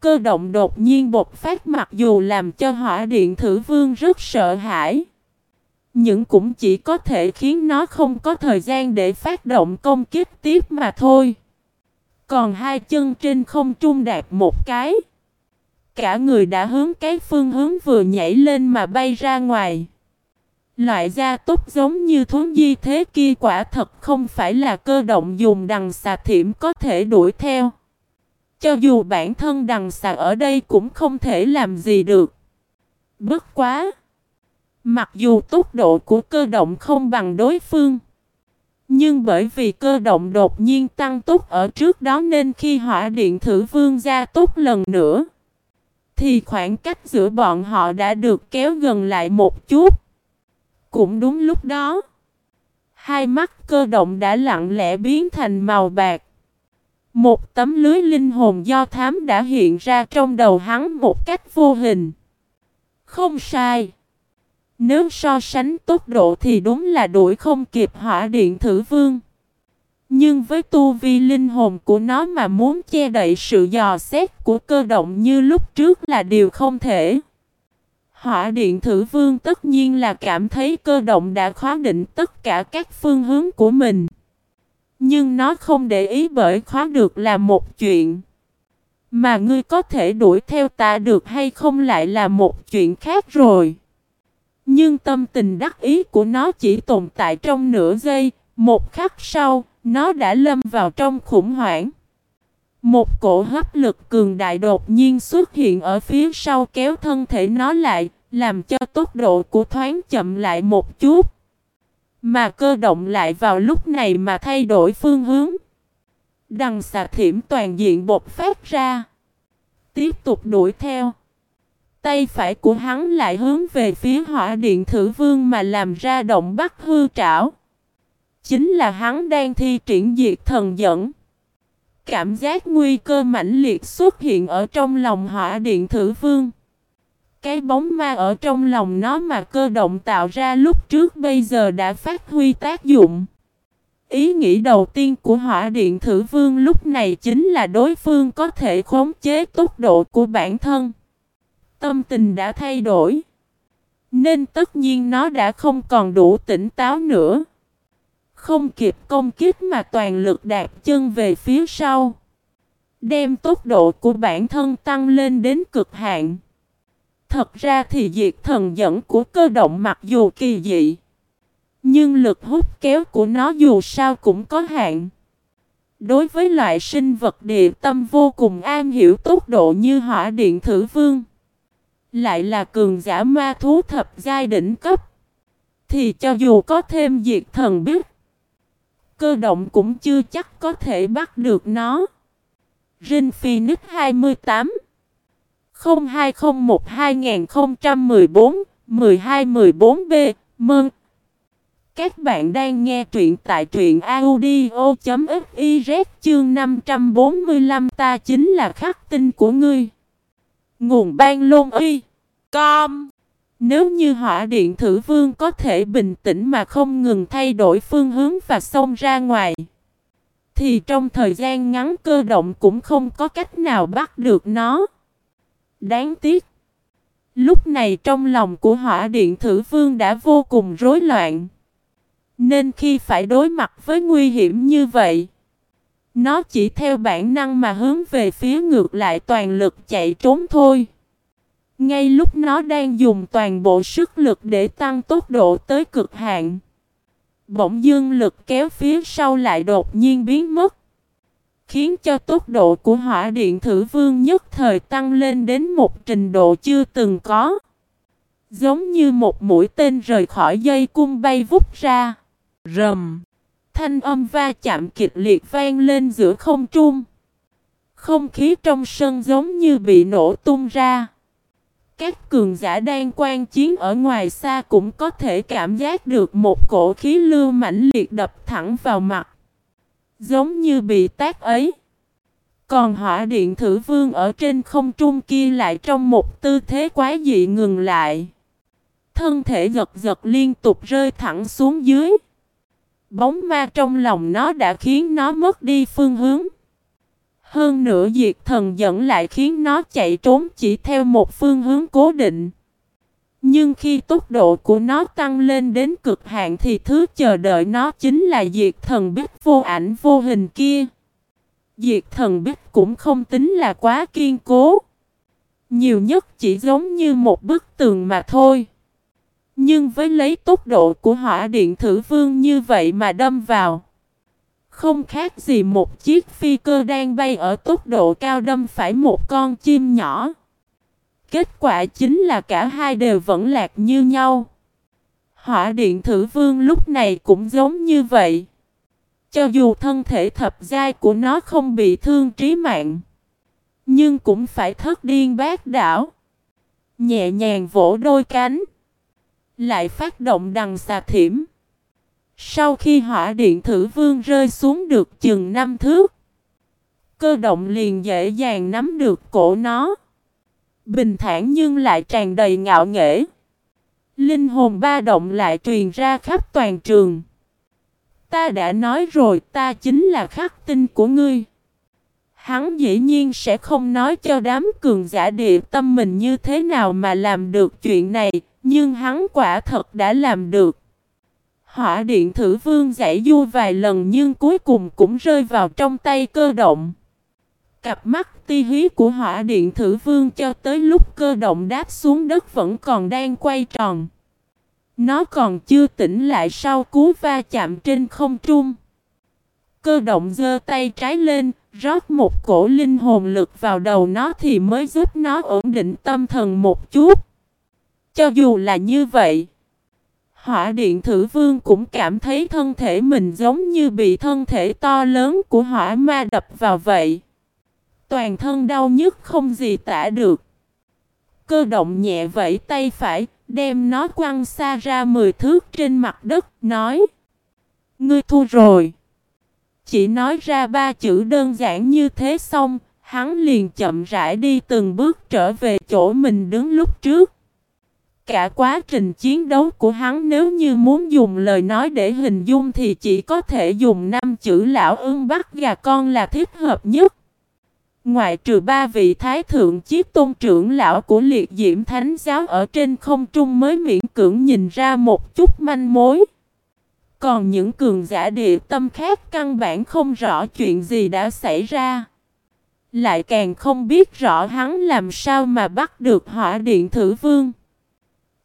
S1: Cơ động đột nhiên bột phát mặc dù làm cho hỏa điện thử vương rất sợ hãi. Nhưng cũng chỉ có thể khiến nó không có thời gian để phát động công kích tiếp mà thôi. Còn hai chân trên không trung đạp một cái. Cả người đã hướng cái phương hướng vừa nhảy lên mà bay ra ngoài. Loại gia túc giống như thú di thế kia quả thật không phải là cơ động dùng đằng xà thiểm có thể đuổi theo. Cho dù bản thân đằng xà ở đây cũng không thể làm gì được. Bất quá! Mặc dù tốc độ của cơ động không bằng đối phương. Nhưng bởi vì cơ động đột nhiên tăng tốc ở trước đó nên khi hỏa điện thử vương gia tốc lần nữa. Thì khoảng cách giữa bọn họ đã được kéo gần lại một chút. Cũng đúng lúc đó, Hai mắt cơ động đã lặng lẽ biến thành màu bạc. Một tấm lưới linh hồn do thám đã hiện ra trong đầu hắn một cách vô hình. Không sai. Nếu so sánh tốc độ thì đúng là đuổi không kịp hỏa điện thử vương. Nhưng với tu vi linh hồn của nó mà muốn che đậy sự dò xét của cơ động như lúc trước là điều không thể. Hỏa điện thử vương tất nhiên là cảm thấy cơ động đã khóa định tất cả các phương hướng của mình. Nhưng nó không để ý bởi khóa được là một chuyện. Mà ngươi có thể đuổi theo ta được hay không lại là một chuyện khác rồi. Nhưng tâm tình đắc ý của nó chỉ tồn tại trong nửa giây, một khắc sau, nó đã lâm vào trong khủng hoảng. Một cổ hấp lực cường đại đột nhiên xuất hiện ở phía sau kéo thân thể nó lại, làm cho tốc độ của thoáng chậm lại một chút. Mà cơ động lại vào lúc này mà thay đổi phương hướng. Đằng xà thiểm toàn diện bột phát ra. Tiếp tục đuổi theo. Tay phải của hắn lại hướng về phía hỏa điện thử vương mà làm ra động bắt hư trảo. Chính là hắn đang thi triển diệt thần dẫn. Cảm giác nguy cơ mãnh liệt xuất hiện ở trong lòng hỏa điện thử vương. Cái bóng ma ở trong lòng nó mà cơ động tạo ra lúc trước bây giờ đã phát huy tác dụng. Ý nghĩ đầu tiên của hỏa điện thử vương lúc này chính là đối phương có thể khống chế tốc độ của bản thân. Tâm tình đã thay đổi. Nên tất nhiên nó đã không còn đủ tỉnh táo nữa. Không kịp công kích mà toàn lực đạp chân về phía sau. Đem tốc độ của bản thân tăng lên đến cực hạn. Thật ra thì diệt thần dẫn của cơ động mặc dù kỳ dị. Nhưng lực hút kéo của nó dù sao cũng có hạn. Đối với loại sinh vật địa tâm vô cùng an hiểu tốc độ như hỏa điện thử vương. Lại là cường giả ma thú thập giai đỉnh cấp. Thì cho dù có thêm diệt thần biết. Cơ động cũng chưa chắc có thể bắt được nó. Rin Phoenix 28 0201 2014 1214B Mơn Các bạn đang nghe truyện tại truyện audio.fiz chương 545 ta chính là khắc tinh của ngươi. Nguồn ban lôn y. Com. Nếu như hỏa điện thử vương có thể bình tĩnh mà không ngừng thay đổi phương hướng và xông ra ngoài Thì trong thời gian ngắn cơ động cũng không có cách nào bắt được nó Đáng tiếc. Lúc này trong lòng của hỏa điện thử vương đã vô cùng rối loạn. Nên khi phải đối mặt với nguy hiểm như vậy, nó chỉ theo bản năng mà hướng về phía ngược lại toàn lực chạy trốn thôi. Ngay lúc nó đang dùng toàn bộ sức lực để tăng tốc độ tới cực hạn. Bỗng dương lực kéo phía sau lại đột nhiên biến mất, khiến cho tốc độ của hỏa điện thử vương nhất thời tăng lên đến một trình độ chưa từng có. Giống như một mũi tên rời khỏi dây cung bay vút ra. Rầm. Thanh âm va chạm kịch liệt vang lên giữa không trung. Không khí trong sân giống như bị nổ tung ra. Các cường giả đang quan chiến ở ngoài xa cũng có thể cảm giác được một cổ khí lưu mãnh liệt đập thẳng vào mặt. Giống như bị tác ấy. Còn hỏa điện thử vương ở trên không trung kia lại trong một tư thế quái dị ngừng lại. Thân thể giật giật liên tục rơi thẳng xuống dưới. Bóng ma trong lòng nó đã khiến nó mất đi phương hướng. Hơn nữa diệt thần dẫn lại khiến nó chạy trốn chỉ theo một phương hướng cố định. Nhưng khi tốc độ của nó tăng lên đến cực hạn thì thứ chờ đợi nó chính là diệt thần bích vô ảnh vô hình kia. Diệt thần bích cũng không tính là quá kiên cố. Nhiều nhất chỉ giống như một bức tường mà thôi. Nhưng với lấy tốc độ của hỏa điện thử vương như vậy mà đâm vào. Không khác gì một chiếc phi cơ đang bay ở tốc độ cao đâm phải một con chim nhỏ. Kết quả chính là cả hai đều vẫn lạc như nhau. Hỏa điện thử vương lúc này cũng giống như vậy. Cho dù thân thể thập giai của nó không bị thương trí mạng. Nhưng cũng phải thất điên bát đảo. Nhẹ nhàng vỗ đôi cánh. Lại phát động đằng xà thiểm. Sau khi hỏa điện thử vương rơi xuống được chừng năm thước, cơ động liền dễ dàng nắm được cổ nó. Bình thản nhưng lại tràn đầy ngạo nghễ. Linh hồn ba động lại truyền ra khắp toàn trường. Ta đã nói rồi ta chính là khắc tinh của ngươi. Hắn dĩ nhiên sẽ không nói cho đám cường giả địa tâm mình như thế nào mà làm được chuyện này, nhưng hắn quả thật đã làm được. Hỏa điện thử vương giải du vài lần nhưng cuối cùng cũng rơi vào trong tay cơ động. Cặp mắt ti hí của hỏa điện thử vương cho tới lúc cơ động đáp xuống đất vẫn còn đang quay tròn. Nó còn chưa tỉnh lại sau cú va chạm trên không trung. Cơ động giơ tay trái lên, rót một cổ linh hồn lực vào đầu nó thì mới giúp nó ổn định tâm thần một chút. Cho dù là như vậy, hỏa điện thử vương cũng cảm thấy thân thể mình giống như bị thân thể to lớn của hỏa ma đập vào vậy. Toàn thân đau nhức không gì tả được. Cơ động nhẹ vẫy tay phải, đem nó quăng xa ra 10 thước trên mặt đất, nói Ngươi thua rồi. Chỉ nói ra ba chữ đơn giản như thế xong, hắn liền chậm rãi đi từng bước trở về chỗ mình đứng lúc trước. Cả quá trình chiến đấu của hắn, nếu như muốn dùng lời nói để hình dung thì chỉ có thể dùng năm chữ lão ương bắt gà con là thích hợp nhất. Ngoại trừ ba vị thái thượng chiếc tôn trưởng lão của liệt diễm thánh giáo ở trên không trung mới miễn cưỡng nhìn ra một chút manh mối. Còn những cường giả địa tâm khác căn bản không rõ chuyện gì đã xảy ra. Lại càng không biết rõ hắn làm sao mà bắt được hỏa điện thử vương.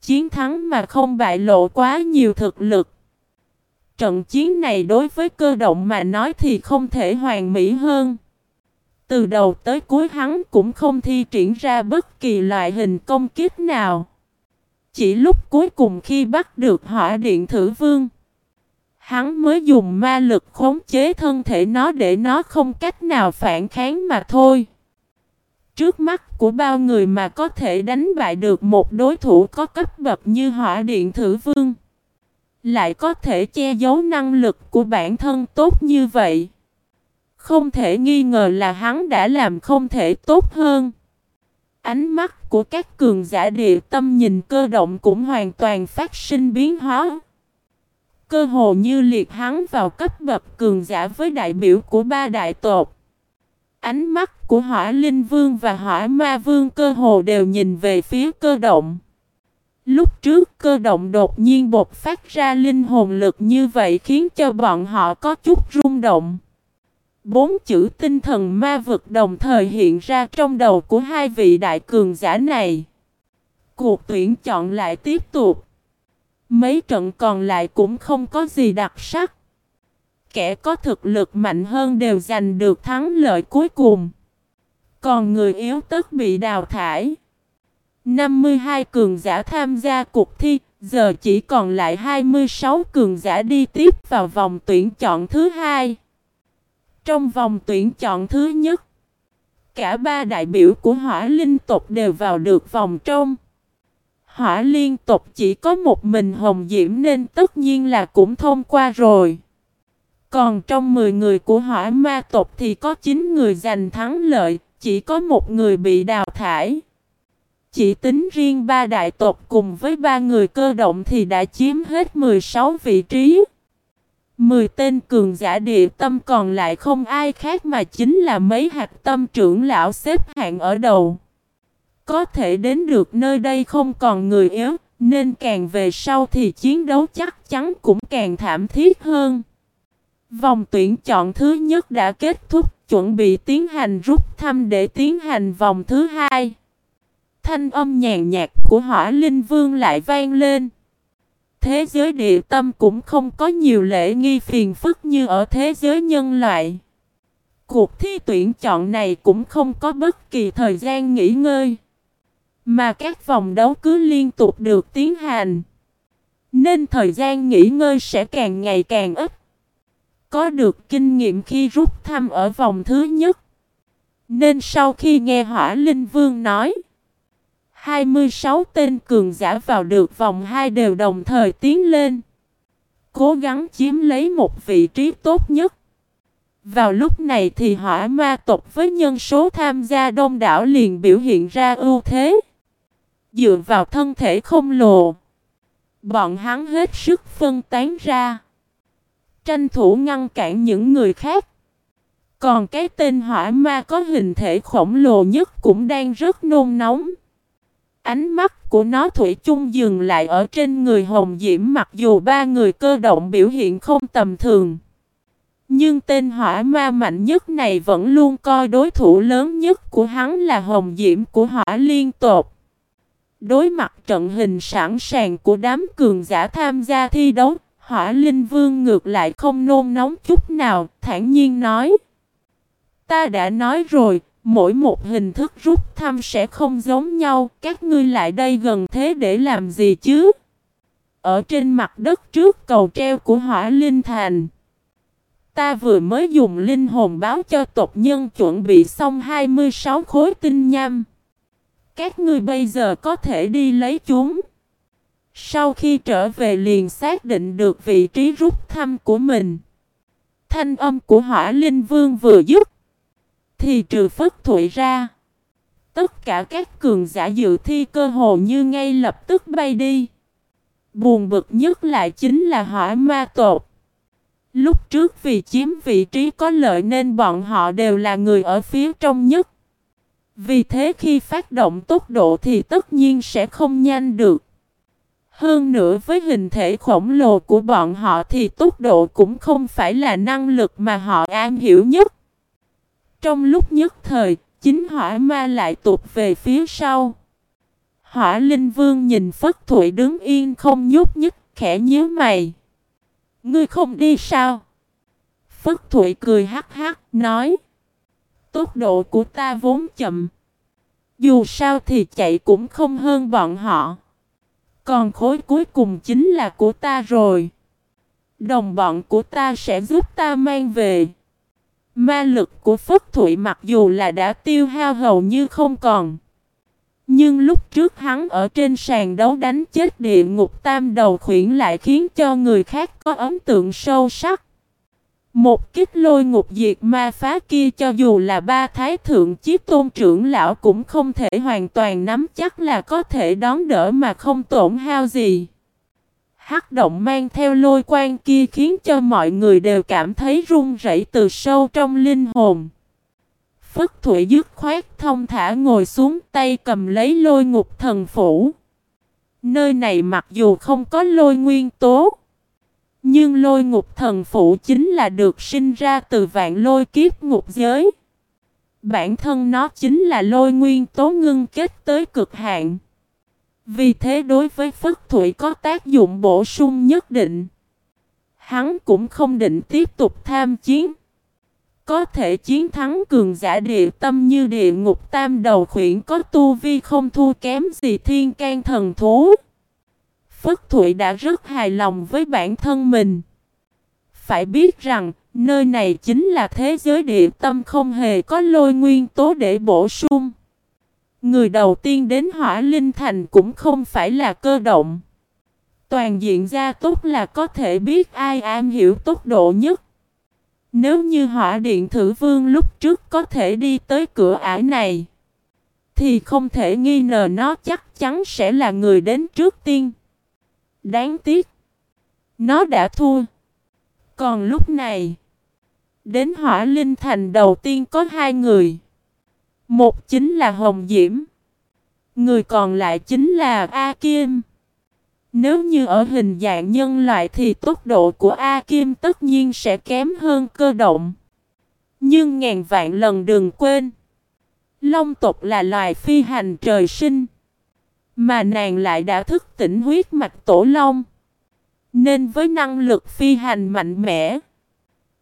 S1: Chiến thắng mà không bại lộ quá nhiều thực lực. Trận chiến này đối với cơ động mà nói thì không thể hoàn mỹ hơn. Từ đầu tới cuối hắn cũng không thi triển ra bất kỳ loại hình công kích nào. Chỉ lúc cuối cùng khi bắt được hỏa điện thử vương. Hắn mới dùng ma lực khống chế thân thể nó để nó không cách nào phản kháng mà thôi. Trước mắt của bao người mà có thể đánh bại được một đối thủ có cấp bậc như hỏa điện thử vương. Lại có thể che giấu năng lực của bản thân tốt như vậy. Không thể nghi ngờ là hắn đã làm không thể tốt hơn. Ánh mắt của các cường giả địa tâm nhìn cơ động cũng hoàn toàn phát sinh biến hóa. Cơ hồ như liệt hắn vào cấp bậc cường giả với đại biểu của ba đại tộc Ánh mắt của hỏa linh vương và hỏa ma vương cơ hồ đều nhìn về phía cơ động. Lúc trước, cơ động đột nhiên bột phát ra linh hồn lực như vậy khiến cho bọn họ có chút rung động. Bốn chữ tinh thần ma vực đồng thời hiện ra trong đầu của hai vị đại cường giả này. Cuộc tuyển chọn lại tiếp tục. Mấy trận còn lại cũng không có gì đặc sắc. Kẻ có thực lực mạnh hơn đều giành được thắng lợi cuối cùng. Còn người yếu tức bị đào thải. 52 cường giả tham gia cuộc thi, giờ chỉ còn lại 26 cường giả đi tiếp vào vòng tuyển chọn thứ hai. Trong vòng tuyển chọn thứ nhất, cả ba đại biểu của hỏa linh tộc đều vào được vòng trong. Hỏa liên tộc chỉ có một mình Hồng Diễm nên tất nhiên là cũng thông qua rồi. Còn trong 10 người của hỏa ma tộc thì có 9 người giành thắng lợi, chỉ có một người bị đào thải. Chỉ tính riêng ba đại tộc cùng với ba người cơ động thì đã chiếm hết 16 vị trí. Mười tên cường giả địa tâm còn lại không ai khác mà chính là mấy hạt tâm trưởng lão xếp hạng ở đầu. Có thể đến được nơi đây không còn người yếu, nên càng về sau thì chiến đấu chắc chắn cũng càng thảm thiết hơn. Vòng tuyển chọn thứ nhất đã kết thúc, chuẩn bị tiến hành rút thăm để tiến hành vòng thứ hai. Thanh âm nhàn nhạt của hỏa linh vương lại vang lên thế giới địa tâm cũng không có nhiều lễ nghi phiền phức như ở thế giới nhân loại. Cuộc thi tuyển chọn này cũng không có bất kỳ thời gian nghỉ ngơi. Mà các vòng đấu cứ liên tục được tiến hành. Nên thời gian nghỉ ngơi sẽ càng ngày càng ít. Có được kinh nghiệm khi rút thăm ở vòng thứ nhất. Nên sau khi nghe Hỏa Linh Vương nói 26 tên cường giả vào được vòng 2 đều đồng thời tiến lên. cố gắng chiếm lấy một vị trí tốt nhất. Vào lúc này thì hỏa ma tộc với nhân số tham gia đông đảo liền biểu hiện ra ưu thế. Dựa vào thân thể không lồ. Bọn hắn hết sức phân tán ra. Tranh thủ ngăn cản những người khác. Còn cái tên hỏa ma có hình thể khổng lồ nhất cũng đang rất nôn nóng. Ánh mắt của nó thủy chung dừng lại ở trên người Hồng Diễm mặc dù ba người cơ động biểu hiện không tầm thường. Nhưng tên hỏa ma mạnh nhất này vẫn luôn coi đối thủ lớn nhất của hắn là Hồng Diễm của hỏa liên tột. Đối mặt trận hình sẵn sàng của đám cường giả tham gia thi đấu, hỏa linh vương ngược lại không nôn nóng chút nào, thản nhiên nói. Ta đã nói rồi, mỗi một hình thức rút thăm sẽ không giống nhau, các ngươi lại đây gần thế để làm gì chứ? Ở trên mặt đất trước cầu treo của hỏa linh thành. Ta vừa mới dùng linh hồn báo cho tộc nhân chuẩn bị xong 26 khối tinh nham. Các ngươi bây giờ có thể đi lấy chúng. Sau khi trở về liền xác định được vị trí rút thăm của mình. Thanh âm của hỏa linh vương vừa dứt. Thì trừ phất thụy ra. Tất cả các cường giả dự thi cơ hồ như ngay lập tức bay đi. Buồn bực nhất lại chính là hỏa ma tột. Lúc trước vì chiếm vị trí có lợi nên bọn họ đều là người ở phía trong nhất. Vì thế khi phát động tốc độ thì tất nhiên sẽ không nhanh được. Hơn nữa với hình thể khổng lồ của bọn họ thì tốc độ cũng không phải là năng lực mà họ am hiểu nhất. Trong lúc nhất thời, chính hỏa ma lại tụt về phía sau. Hỏa Linh Vương nhìn Phất Thụy đứng yên không nhúc nhích, khẽ nhíu mày. Ngươi không đi sao? Phất Thụy cười hắc hắc, nói. Tốc độ của ta vốn chậm. Dù sao thì chạy cũng không hơn bọn họ. Còn khối cuối cùng chính là của ta rồi. Đồng bọn của ta sẽ giúp ta mang về. Ma lực của Phất Thụy mặc dù là đã tiêu hao hầu như không còn. Nhưng lúc trước hắn ở trên sàn đấu đánh chết địa ngục tam đầu khuyển lại khiến cho người khác có ấn tượng sâu sắc. Một kích lôi ngục diệt ma phá kia cho dù là ba thái thượng chiếc tôn trưởng lão cũng không thể hoàn toàn nắm chắc là có thể đón đỡ mà không tổn hao gì. Hắc động mang theo lôi quan kia khiến cho mọi người đều cảm thấy run rẩy từ sâu trong linh hồn. Phất Thụy dứt khoát thông thả ngồi xuống tay cầm lấy lôi ngục thần phủ. Nơi này mặc dù không có lôi nguyên tố. Nhưng lôi ngục thần phủ chính là được sinh ra từ vạn lôi kiếp ngục giới. Bản thân nó chính là lôi nguyên tố ngưng kết tới cực hạn. Vì thế đối với Phất Thụy có tác dụng bổ sung nhất định. Hắn cũng không định tiếp tục tham chiến. Có thể chiến thắng cường giả địa tâm như địa ngục tam đầu khuyển có tu vi không thua kém gì thiên can thần thú. Phất Thụy đã rất hài lòng với bản thân mình. Phải biết rằng, nơi này chính là thế giới địa tâm không hề có lôi nguyên tố để bổ sung. Người đầu tiên đến hỏa linh thành cũng không phải là cơ động. Toàn diện gia tốt là có thể biết ai am hiểu tốc độ nhất. Nếu như hỏa điện thử vương lúc trước có thể đi tới cửa ải này, thì không thể nghi ngờ nó chắc chắn sẽ là người đến trước tiên. Đáng tiếc, nó đã thua. Còn lúc này, đến hỏa linh thành đầu tiên có hai người. Một chính là Hồng Diễm. Người còn lại chính là A Kim. Nếu như ở hình dạng nhân loại thì tốc độ của A Kim tất nhiên sẽ kém hơn cơ động. Nhưng ngàn vạn lần đừng quên. Long tộc là loài phi hành trời sinh. Mà nàng lại đã thức tỉnh huyết mạch tổ long. Nên với năng lực phi hành mạnh mẽ.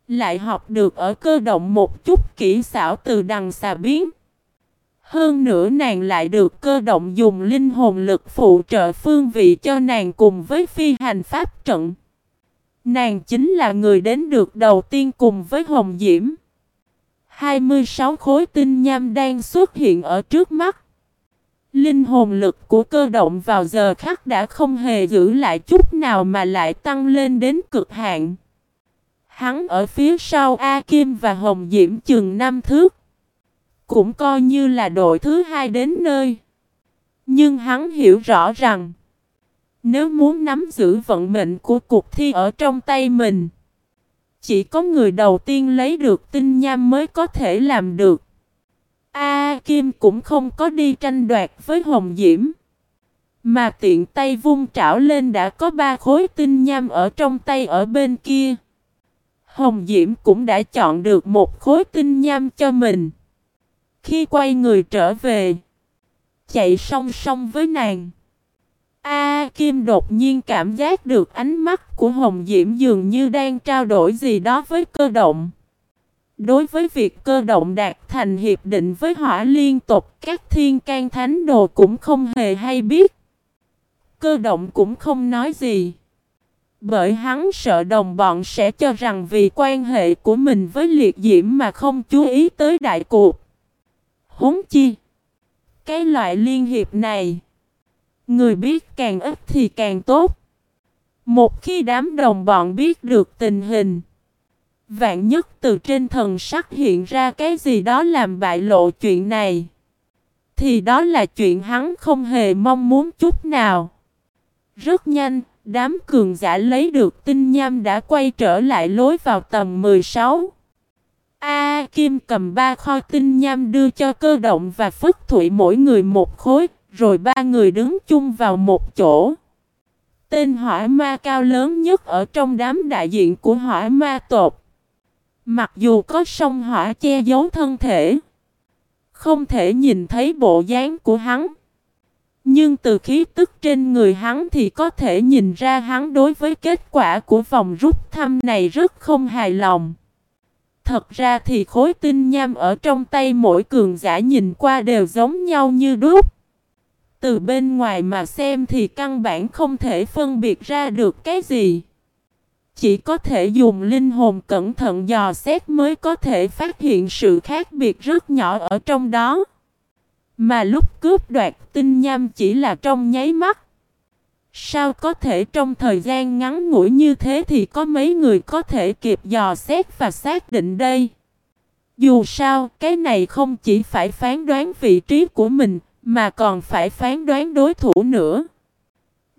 S1: Lại học được ở cơ động một chút kỹ xảo từ đằng xà biến. Hơn nữa nàng lại được cơ động dùng linh hồn lực phụ trợ phương vị cho nàng cùng với phi hành pháp trận. Nàng chính là người đến được đầu tiên cùng với Hồng Diễm. 26 khối tinh nham đang xuất hiện ở trước mắt. Linh hồn lực của cơ động vào giờ khắc đã không hề giữ lại chút nào mà lại tăng lên đến cực hạn. Hắn ở phía sau A Kim và Hồng Diễm chừng năm thước. Cũng coi như là đội thứ hai đến nơi. Nhưng hắn hiểu rõ rằng, nếu muốn nắm giữ vận mệnh của cuộc thi ở trong tay mình, Chỉ có người đầu tiên lấy được tinh nham mới có thể làm được A Kim cũng không có đi tranh đoạt với Hồng Diễm, Mà tiện tay vung trảo lên đã có ba khối tinh nham ở trong tay ở bên kia Hồng Diễm cũng đã chọn được một khối tinh nham cho mình Khi quay người trở về, Chạy song song với nàng, A Kim đột nhiên cảm giác được ánh mắt của Hồng Diễm dường như đang trao đổi gì đó với cơ động. Đối với việc cơ động đạt thành hiệp định với hỏa liên tục, các thiên can thánh đồ cũng không hề hay biết. Cơ động cũng không nói gì. Bởi hắn sợ đồng bọn sẽ cho rằng vì quan hệ của mình với liệt diễm mà không chú ý tới đại cuộc. Huống chi. Cái loại liên hiệp này Người biết càng ít thì càng tốt. Một khi đám đồng bọn biết được tình hình, vạn nhất từ trên thần sắc hiện ra cái gì đó làm bại lộ chuyện này, thì đó là chuyện hắn không hề mong muốn chút nào. Rất nhanh, đám cường giả lấy được tinh nham đã quay trở lại lối vào tầm 16. A Kim cầm ba kho tinh nham đưa cho cơ động và phất thủy mỗi người một khối, rồi ba người đứng chung vào một chỗ. Tên hỏa ma cao lớn nhất ở trong đám đại diện của hỏa ma tộc. Mặc dù có sông hỏa che giấu thân thể, không thể nhìn thấy bộ dáng của hắn. Nhưng từ khí tức trên người hắn thì có thể nhìn ra hắn đối với kết quả của vòng rút thăm này rất không hài lòng. Thật ra thì khối tinh nham ở trong tay mỗi cường giả nhìn qua đều giống nhau như đúc. Từ bên ngoài mà xem thì căn bản không thể phân biệt ra được cái gì. Chỉ có thể dùng linh hồn cẩn thận dò xét mới có thể phát hiện sự khác biệt rất nhỏ ở trong đó. Mà lúc cướp đoạt tinh nham chỉ là trong nháy mắt. Sao có thể trong thời gian ngắn ngủi như thế thì có mấy người có thể kịp dò xét và xác định đây? Dù sao, cái này không chỉ phải phán đoán vị trí của mình, mà còn phải phán đoán đối thủ nữa.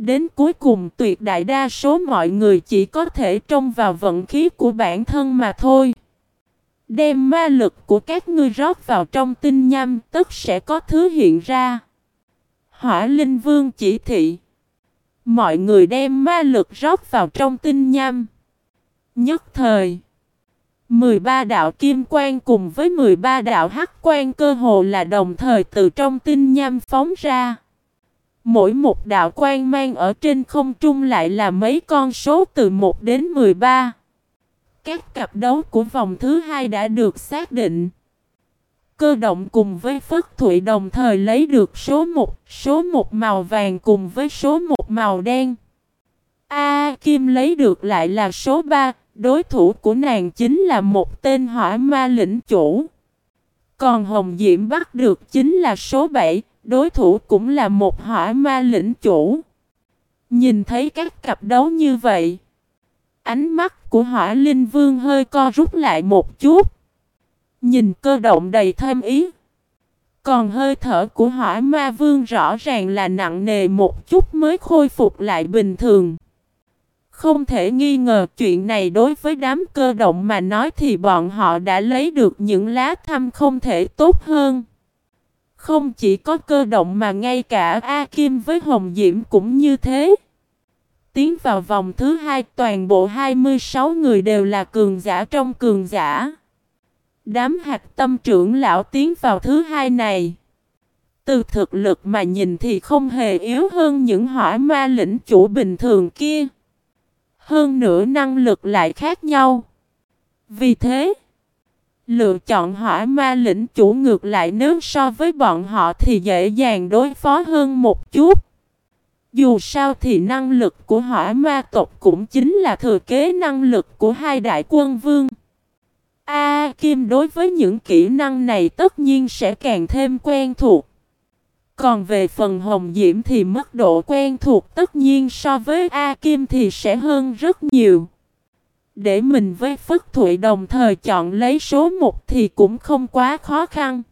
S1: Đến cuối cùng tuyệt đại đa số mọi người chỉ có thể trông vào vận khí của bản thân mà thôi. Đem ma lực của các ngươi rót vào trong tinh nhâm tức sẽ có thứ hiện ra. Hỏa Linh Vương chỉ thị. Mọi người đem ma lực rót vào trong tinh nhâm. Nhất thời. 13 đạo kim quang cùng với 13 đạo hắc quang cơ hồ là đồng thời từ trong tinh nham phóng ra. Mỗi một đạo quang mang ở trên không trung lại là mấy con số từ 1 đến 13. Các cặp đấu của vòng thứ hai đã được xác định. Cơ động cùng với Phất Thụy đồng thời lấy được số 1, số 1 màu vàng cùng với số 1 màu đen. A Kim lấy được lại là số 3, Đối thủ của nàng chính là một tên hỏa ma lĩnh chủ. Còn Hồng Diễm bắt được chính là số 7, đối thủ cũng là một hỏa ma lĩnh chủ. Nhìn thấy các cặp đấu như vậy, ánh mắt của hỏa linh vương hơi co rút lại một chút. Nhìn cơ động đầy thêm ý. Còn hơi thở của hỏa ma vương rõ ràng là nặng nề một chút mới khôi phục lại bình thường. Không thể nghi ngờ chuyện này đối với đám cơ động mà nói thì bọn họ đã lấy được những lá thăm không thể tốt hơn. Không chỉ có cơ động mà ngay cả A Kim với Hồng Diễm cũng như thế. Tiến vào vòng thứ hai toàn bộ 26 người đều là cường giả trong cường giả. Đám hạt tâm trưởng lão tiến vào thứ hai này. Từ thực lực mà nhìn thì không hề yếu hơn những hỏa ma lĩnh chủ bình thường kia. Hơn nữa năng lực lại khác nhau. Vì thế, lựa chọn hỏa ma lĩnh chủ ngược lại nếu so với bọn họ thì dễ dàng đối phó hơn một chút. Dù sao thì năng lực của hỏa ma tộc cũng chính là thừa kế năng lực của hai đại quân vương. A Kim đối với những kỹ năng này tất nhiên sẽ càng thêm quen thuộc. Còn về phần Hồng Diễm thì mức độ quen thuộc tất nhiên so với A Kim thì sẽ hơn rất nhiều. Để mình với Phất Thụy đồng thời chọn lấy số 1 thì cũng không quá khó khăn.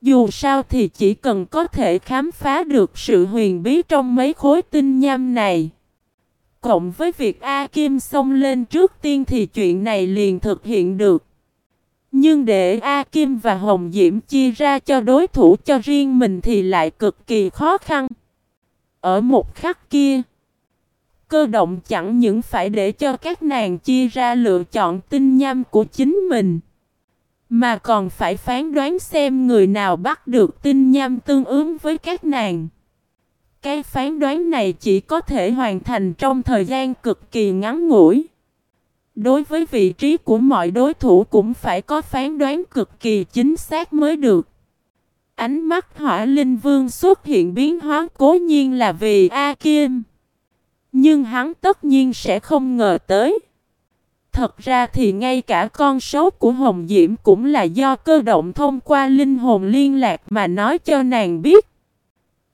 S1: Dù sao thì chỉ cần có thể khám phá được sự huyền bí trong mấy khối tinh nham này. Cộng với việc A Kim xông lên trước tiên thì chuyện này liền thực hiện được. Nhưng để A Kim và Hồng Diễm chia ra cho đối thủ cho riêng mình thì lại cực kỳ khó khăn. Ở một khắc kia, cơ động chẳng những phải để cho các nàng chia ra lựa chọn tinh nham của chính mình. Mà còn phải phán đoán xem người nào bắt được tinh nham tương ứng với các nàng. Cái phán đoán này chỉ có thể hoàn thành trong thời gian cực kỳ ngắn ngủi. Đối với vị trí của mọi đối thủ cũng phải có phán đoán cực kỳ chính xác mới được. Ánh mắt hỏa linh vương xuất hiện biến hóa cố nhiên là vì A Kim. Nhưng hắn tất nhiên sẽ không ngờ tới. Thật ra thì ngay cả con số của Hồng Diễm cũng là do cơ động thông qua linh hồn liên lạc mà nói cho nàng biết.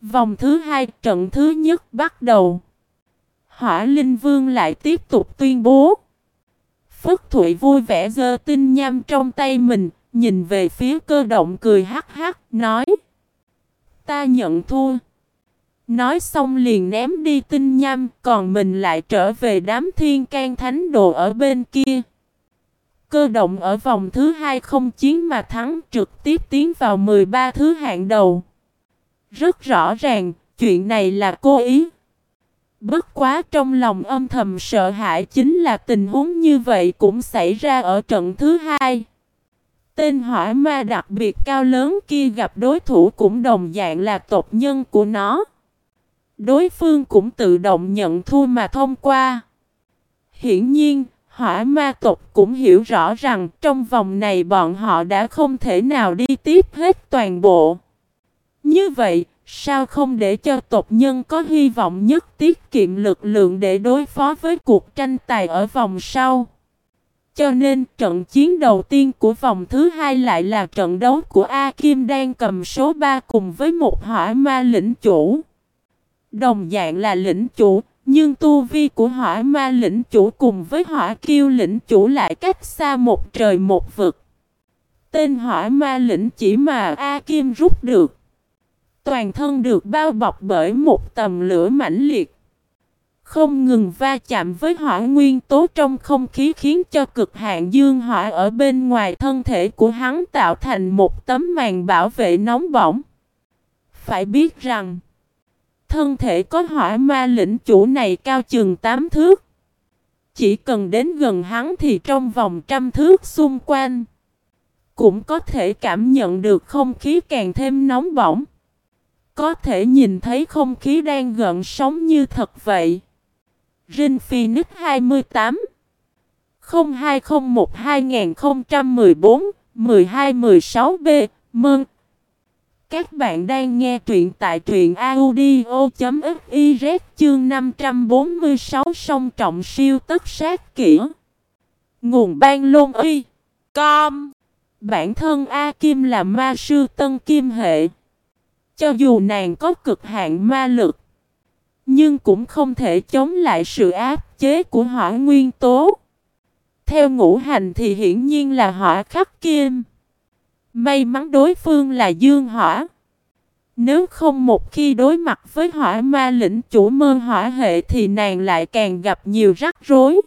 S1: Vòng thứ hai trận thứ nhất bắt đầu. Hỏa Linh Vương lại tiếp tục tuyên bố. Phất Thụy vui vẻ giơ tinh nham trong tay mình, nhìn về phía cơ động cười hắc hắc, nói. Ta nhận thua. Nói xong liền ném đi tinh nham, còn mình lại trở về đám thiên can thánh đồ ở bên kia. Cơ động ở vòng thứ hai không chiến mà thắng trực tiếp tiến vào 13 thứ hạng đầu. Rất rõ ràng, chuyện này là cố ý. Bất quá trong lòng âm thầm sợ hãi chính là tình huống như vậy cũng xảy ra ở trận thứ hai. Tên hỏa ma đặc biệt cao lớn kia gặp đối thủ cũng đồng dạng là tộc nhân của nó. Đối phương cũng tự động nhận thua mà thông qua. Hiển nhiên, hỏa ma tộc cũng hiểu rõ rằng trong vòng này bọn họ đã không thể nào đi tiếp hết toàn bộ. Như vậy, sao không để cho tộc nhân có hy vọng nhất tiết kiệm lực lượng để đối phó với cuộc tranh tài ở vòng sau? Cho nên trận chiến đầu tiên của vòng thứ hai lại là trận đấu của A Kim đang cầm số 3 cùng với một hỏa ma lĩnh chủ. Đồng dạng là lĩnh chủ, nhưng tu vi của hỏa ma lĩnh chủ cùng với hỏa kiêu lĩnh chủ lại cách xa một trời một vực. Tên hỏa ma lĩnh chỉ mà A Kim rút được. Toàn thân được bao bọc bởi một tầm lửa mãnh liệt. Không ngừng va chạm với hỏa nguyên tố trong không khí khiến cho cực hạn dương hỏa ở bên ngoài thân thể của hắn tạo thành một tấm màn bảo vệ nóng bỏng. Phải biết rằng, thân thể có hỏa ma lĩnh chủ này cao chừng 8 thước. Chỉ cần đến gần hắn thì trong vòng trăm thước xung quanh, cũng có thể cảm nhận được không khí càng thêm nóng bỏng. Có thể nhìn thấy không khí đang gợn sóng như thật vậy. Rin Phoenix 28 0201 2014 1216B Mơn các bạn đang nghe truyện tại truyện audio.fiz chương 546 song trọng siêu tất sát kỹ Nguồn ban lôn uy Com Bản thân A Kim là ma sư tân kim hệ cho dù nàng có cực hạn ma lực, nhưng cũng không thể chống lại sự áp chế của hỏa nguyên tố. Theo ngũ hành thì hiển nhiên là hỏa khắc kim. May mắn đối phương là dương hỏa. Nếu không một khi đối mặt với hỏa ma lĩnh chủ mơ hỏa hệ thì nàng lại càng gặp nhiều rắc rối.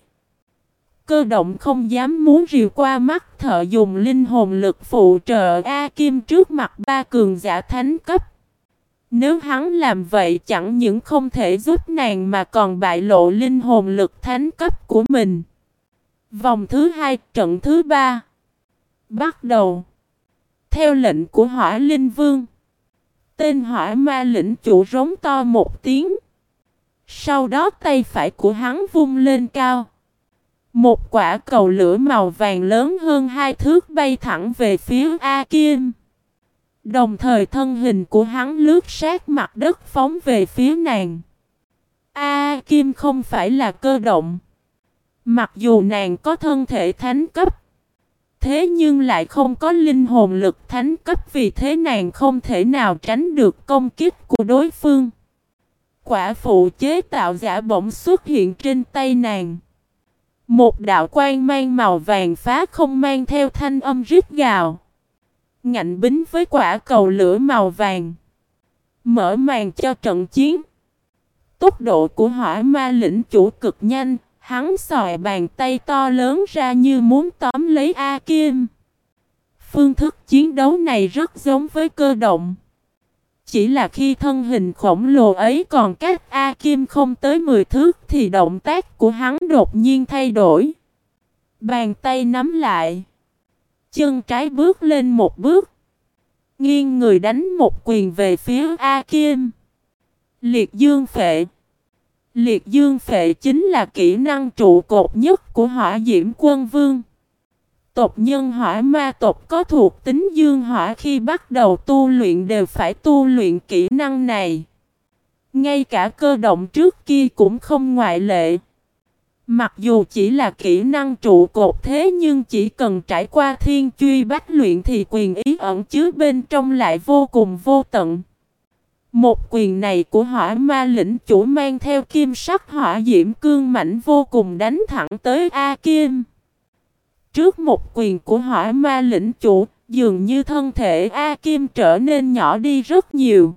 S1: Cơ động không dám muốn rìu qua mắt thợ dùng linh hồn lực phụ trợ A Kim trước mặt ba cường giả thánh cấp. Nếu hắn làm vậy chẳng những không thể giúp nàng mà còn bại lộ linh hồn lực thánh cấp của mình. Vòng thứ hai, trận thứ ba. Bắt đầu. Theo lệnh của hỏa linh vương. Tên hỏa ma lĩnh chủ rống to một tiếng. Sau đó tay phải của hắn vung lên cao. Một quả cầu lửa màu vàng lớn hơn hai thước bay thẳng về phía A Kim. Đồng thời thân hình của hắn lướt sát mặt đất phóng về phía nàng. A Kim không phải là cơ động. Mặc dù nàng có thân thể thánh cấp. Thế nhưng lại không có linh hồn lực thánh cấp vì thế nàng không thể nào tránh được công kích của đối phương. Quả phụ chế tạo giả bỗng xuất hiện trên tay nàng. Một đạo quan mang màu vàng phá không mang theo thanh âm rít gào. Ngạnh bính với quả cầu lửa màu vàng. Mở màn cho trận chiến. Tốc độ của hỏa ma lĩnh chủ cực nhanh, hắn xòe bàn tay to lớn ra như muốn tóm lấy A Kim. Phương thức chiến đấu này rất giống với cơ động. Chỉ là khi thân hình khổng lồ ấy còn cách A Kim không tới 10 thước thì động tác của hắn đột nhiên thay đổi. Bàn tay nắm lại. Chân trái bước lên một bước. Nghiêng người đánh một quyền về phía A Kim. Liệt dương phệ. Liệt dương phệ chính là kỹ năng trụ cột nhất của hỏa diễm quân vương. Tộc nhân hỏa ma tộc có thuộc tính dương hỏa khi bắt đầu tu luyện đều phải tu luyện kỹ năng này. Ngay cả cơ động trước kia cũng không ngoại lệ. Mặc dù chỉ là kỹ năng trụ cột thế nhưng chỉ cần trải qua thiên truy bách luyện thì quyền ý ẩn chứa bên trong lại vô cùng vô tận. Một quyền này của hỏa ma lĩnh chủ mang theo kim sắc hỏa diễm cương mảnh vô cùng đánh thẳng tới A Kim. Trước một quyền của hỏa ma lĩnh chủ, dường như thân thể A Kim trở nên nhỏ đi rất nhiều.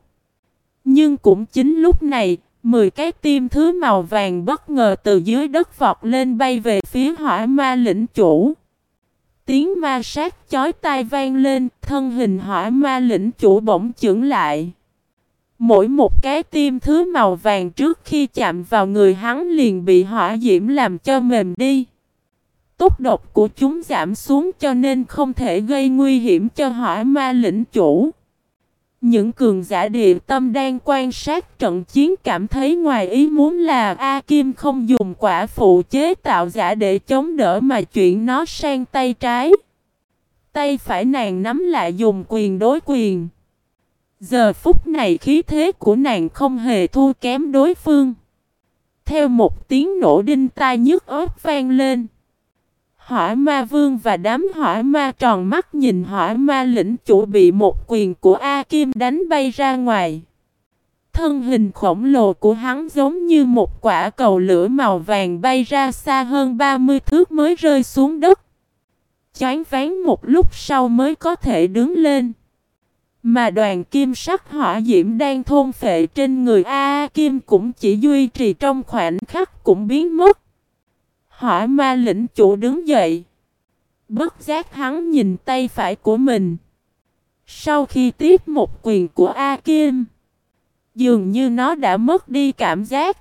S1: Nhưng cũng chính lúc này, 10 cái tim thứ màu vàng bất ngờ từ dưới đất vọt lên bay về phía hỏa ma lĩnh chủ. Tiếng ma sát chói tai vang lên, thân hình hỏa ma lĩnh chủ bỗng chững lại. Mỗi một cái tim thứ màu vàng trước khi chạm vào người hắn liền bị hỏa diễm làm cho mềm đi. Tốc độc của chúng giảm xuống cho nên không thể gây nguy hiểm cho hỏa ma lĩnh chủ. Những cường giả địa tâm đang quan sát trận chiến cảm thấy ngoài ý muốn là A Kim không dùng quả phụ chế tạo giả để chống đỡ mà chuyển nó sang tay trái. Tay phải nàng nắm lại dùng quyền đối quyền. Giờ phút này khí thế của nàng không hề thua kém đối phương. Theo một tiếng nổ đinh tai nhức ớt vang lên. Hỏa ma vương và đám hỏa ma tròn mắt nhìn hỏa ma lĩnh chủ bị một quyền của A Kim đánh bay ra ngoài. Thân hình khổng lồ của hắn giống như một quả cầu lửa màu vàng bay ra xa hơn 30 thước mới rơi xuống đất. Chán ván một lúc sau mới có thể đứng lên. Mà đoàn kim sắc hỏa diễm đang thôn phệ trên người A Kim cũng chỉ duy trì trong khoảnh khắc cũng biến mất. Hỏa ma lĩnh chủ đứng dậy. Bất giác hắn nhìn tay phải của mình. Sau khi tiếp một quyền của A Kim. Dường như nó đã mất đi cảm giác.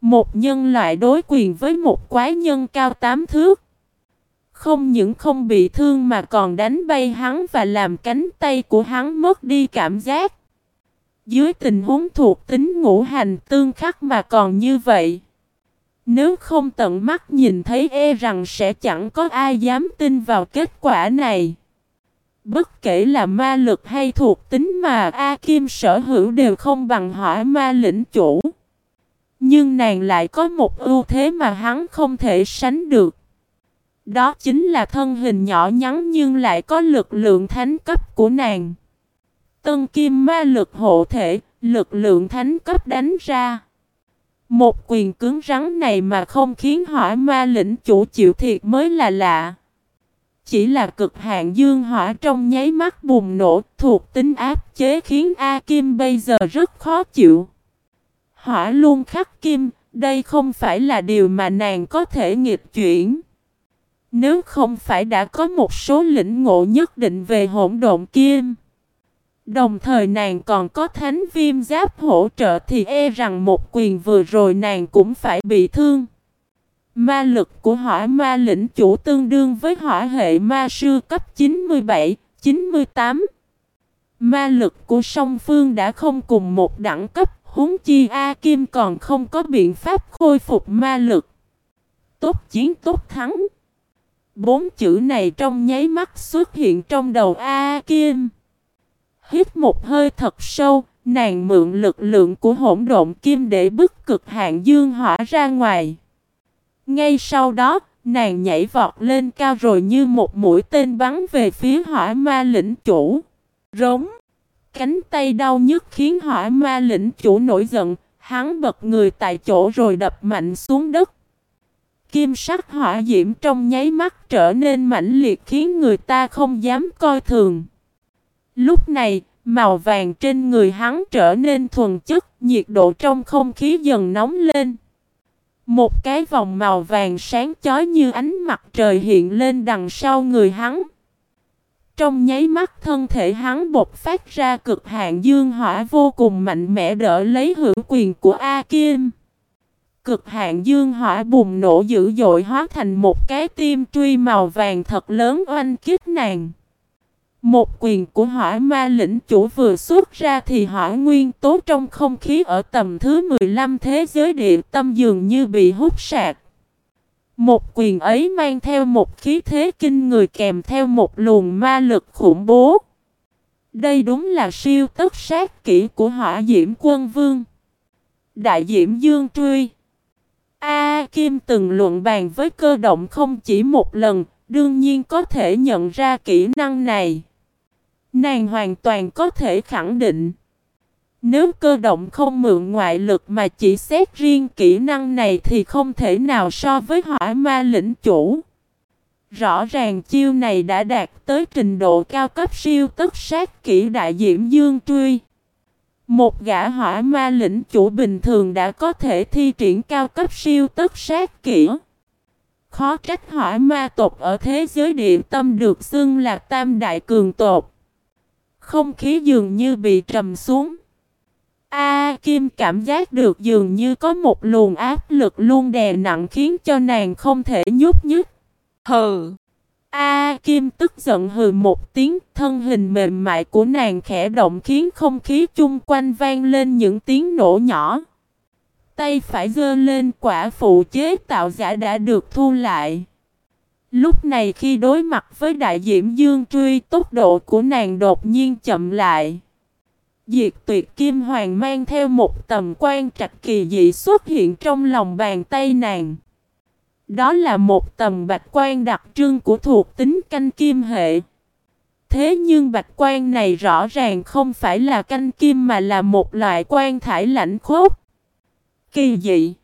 S1: Một nhân loại đối quyền với một quái nhân cao tám thước. Không những không bị thương mà còn đánh bay hắn và làm cánh tay của hắn mất đi cảm giác. Dưới tình huống thuộc tính ngũ hành tương khắc mà còn như vậy. Nếu không tận mắt nhìn thấy e rằng sẽ chẳng có ai dám tin vào kết quả này. Bất kể là ma lực hay thuộc tính mà A Kim sở hữu đều không bằng hỏa ma lĩnh chủ. Nhưng nàng lại có một ưu thế mà hắn không thể sánh được. Đó chính là thân hình nhỏ nhắn nhưng lại có lực lượng thánh cấp của nàng. Tân kim ma lực hộ thể, lực lượng thánh cấp đánh ra. Một quyền cứng rắn này mà không khiến hỏa ma lĩnh chủ chịu thiệt mới là lạ. Chỉ là cực hạn dương hỏa trong nháy mắt bùng nổ thuộc tính áp chế khiến A Kim bây giờ rất khó chịu. Hỏa luôn khắc kim, đây không phải là điều mà nàng có thể nghịch chuyển. Nếu không phải đã có một số lĩnh ngộ nhất định về hỗn độn kim. Đồng thời nàng còn có thánh viêm giáp hỗ trợ thì e rằng một quyền vừa rồi nàng cũng phải bị thương. Ma lực của hỏa ma lĩnh chủ tương đương với hỏa hệ ma sư cấp 97, 98. Ma lực của song phương đã không cùng một đẳng cấp, huống chi A Kim còn không có biện pháp khôi phục ma lực. Tốt chiến tốt thắng. Bốn chữ này trong nháy mắt xuất hiện trong đầu A Kim. Hít một hơi thật sâu, nàng mượn lực lượng của hỗn độn kim để bức cực hạn dương hỏa ra ngoài. Ngay sau đó, Nàng nhảy vọt lên cao rồi như một mũi tên bắn về phía hỏa ma lĩnh chủ. Rống. Cánh tay đau nhức khiến hỏa ma lĩnh chủ nổi giận. Hắn bật người tại chỗ rồi đập mạnh xuống đất. Kim sắc hỏa diễm trong nháy mắt trở nên mãnh liệt khiến người ta không dám coi thường. Lúc này, màu vàng trên người hắn trở nên thuần chất, nhiệt độ trong không khí dần nóng lên. Một cái vòng màu vàng sáng chói như ánh mặt trời hiện lên đằng sau người hắn. Trong nháy mắt thân thể hắn bộc phát ra cực hạn dương hỏa vô cùng mạnh mẽ đỡ lấy hữu quyền của A Kim. Cực hạn dương hỏa bùng nổ dữ dội hóa thành một cái tim truy màu vàng thật lớn oanh kích nàng. Một quyền của hỏa ma lĩnh chủ vừa xuất ra thì hỏa nguyên tố trong không khí ở tầm thứ 15 thế giới địa tâm dường như bị hút sạc. Một quyền ấy mang theo một khí thế kinh người kèm theo một luồng ma lực khủng bố. Đây đúng là siêu tất sát kỹ của hỏa diễm quân vương. Đại diễm dương truy. A Kim từng luận bàn với cơ động không chỉ một lần, đương nhiên có thể nhận ra kỹ năng này. Nàng hoàn toàn có thể khẳng định. Nếu cơ động không mượn ngoại lực mà chỉ xét riêng kỹ năng này thì không thể nào so với hỏa ma lĩnh chủ. Rõ ràng chiêu này đã đạt tới trình độ cao cấp siêu tất sát kỹ đại diễm dương truy. Một gã hỏa ma lĩnh chủ bình thường đã có thể thi triển cao cấp siêu tất sát kỹ. Khó trách hỏa ma tộc ở thế giới địa tâm được xưng là tam đại cường tộc. Không khí dường như bị trầm xuống. A Kim cảm giác được dường như có một luồng áp lực luôn đè nặng khiến cho nàng không thể nhúc nhích. Hừ! A Kim tức giận hừ một tiếng, thân hình mềm mại của nàng khẽ động khiến không khí chung quanh vang lên những tiếng nổ nhỏ. Tay phải giơ lên quả phụ chế tạo giả đã được thu lại. Lúc này khi đối mặt với đại diễm dương truy, tốc độ của nàng đột nhiên chậm lại. Diệt tuyệt kim hoàng mang theo một tầm quan trạch kỳ dị xuất hiện trong lòng bàn tay nàng. Đó là một tầm bạch quan đặc trưng của thuộc tính canh kim hệ. Thế nhưng bạch quan này rõ ràng không phải là canh kim mà là một loại quan thải lãnh khốc. Kỳ dị.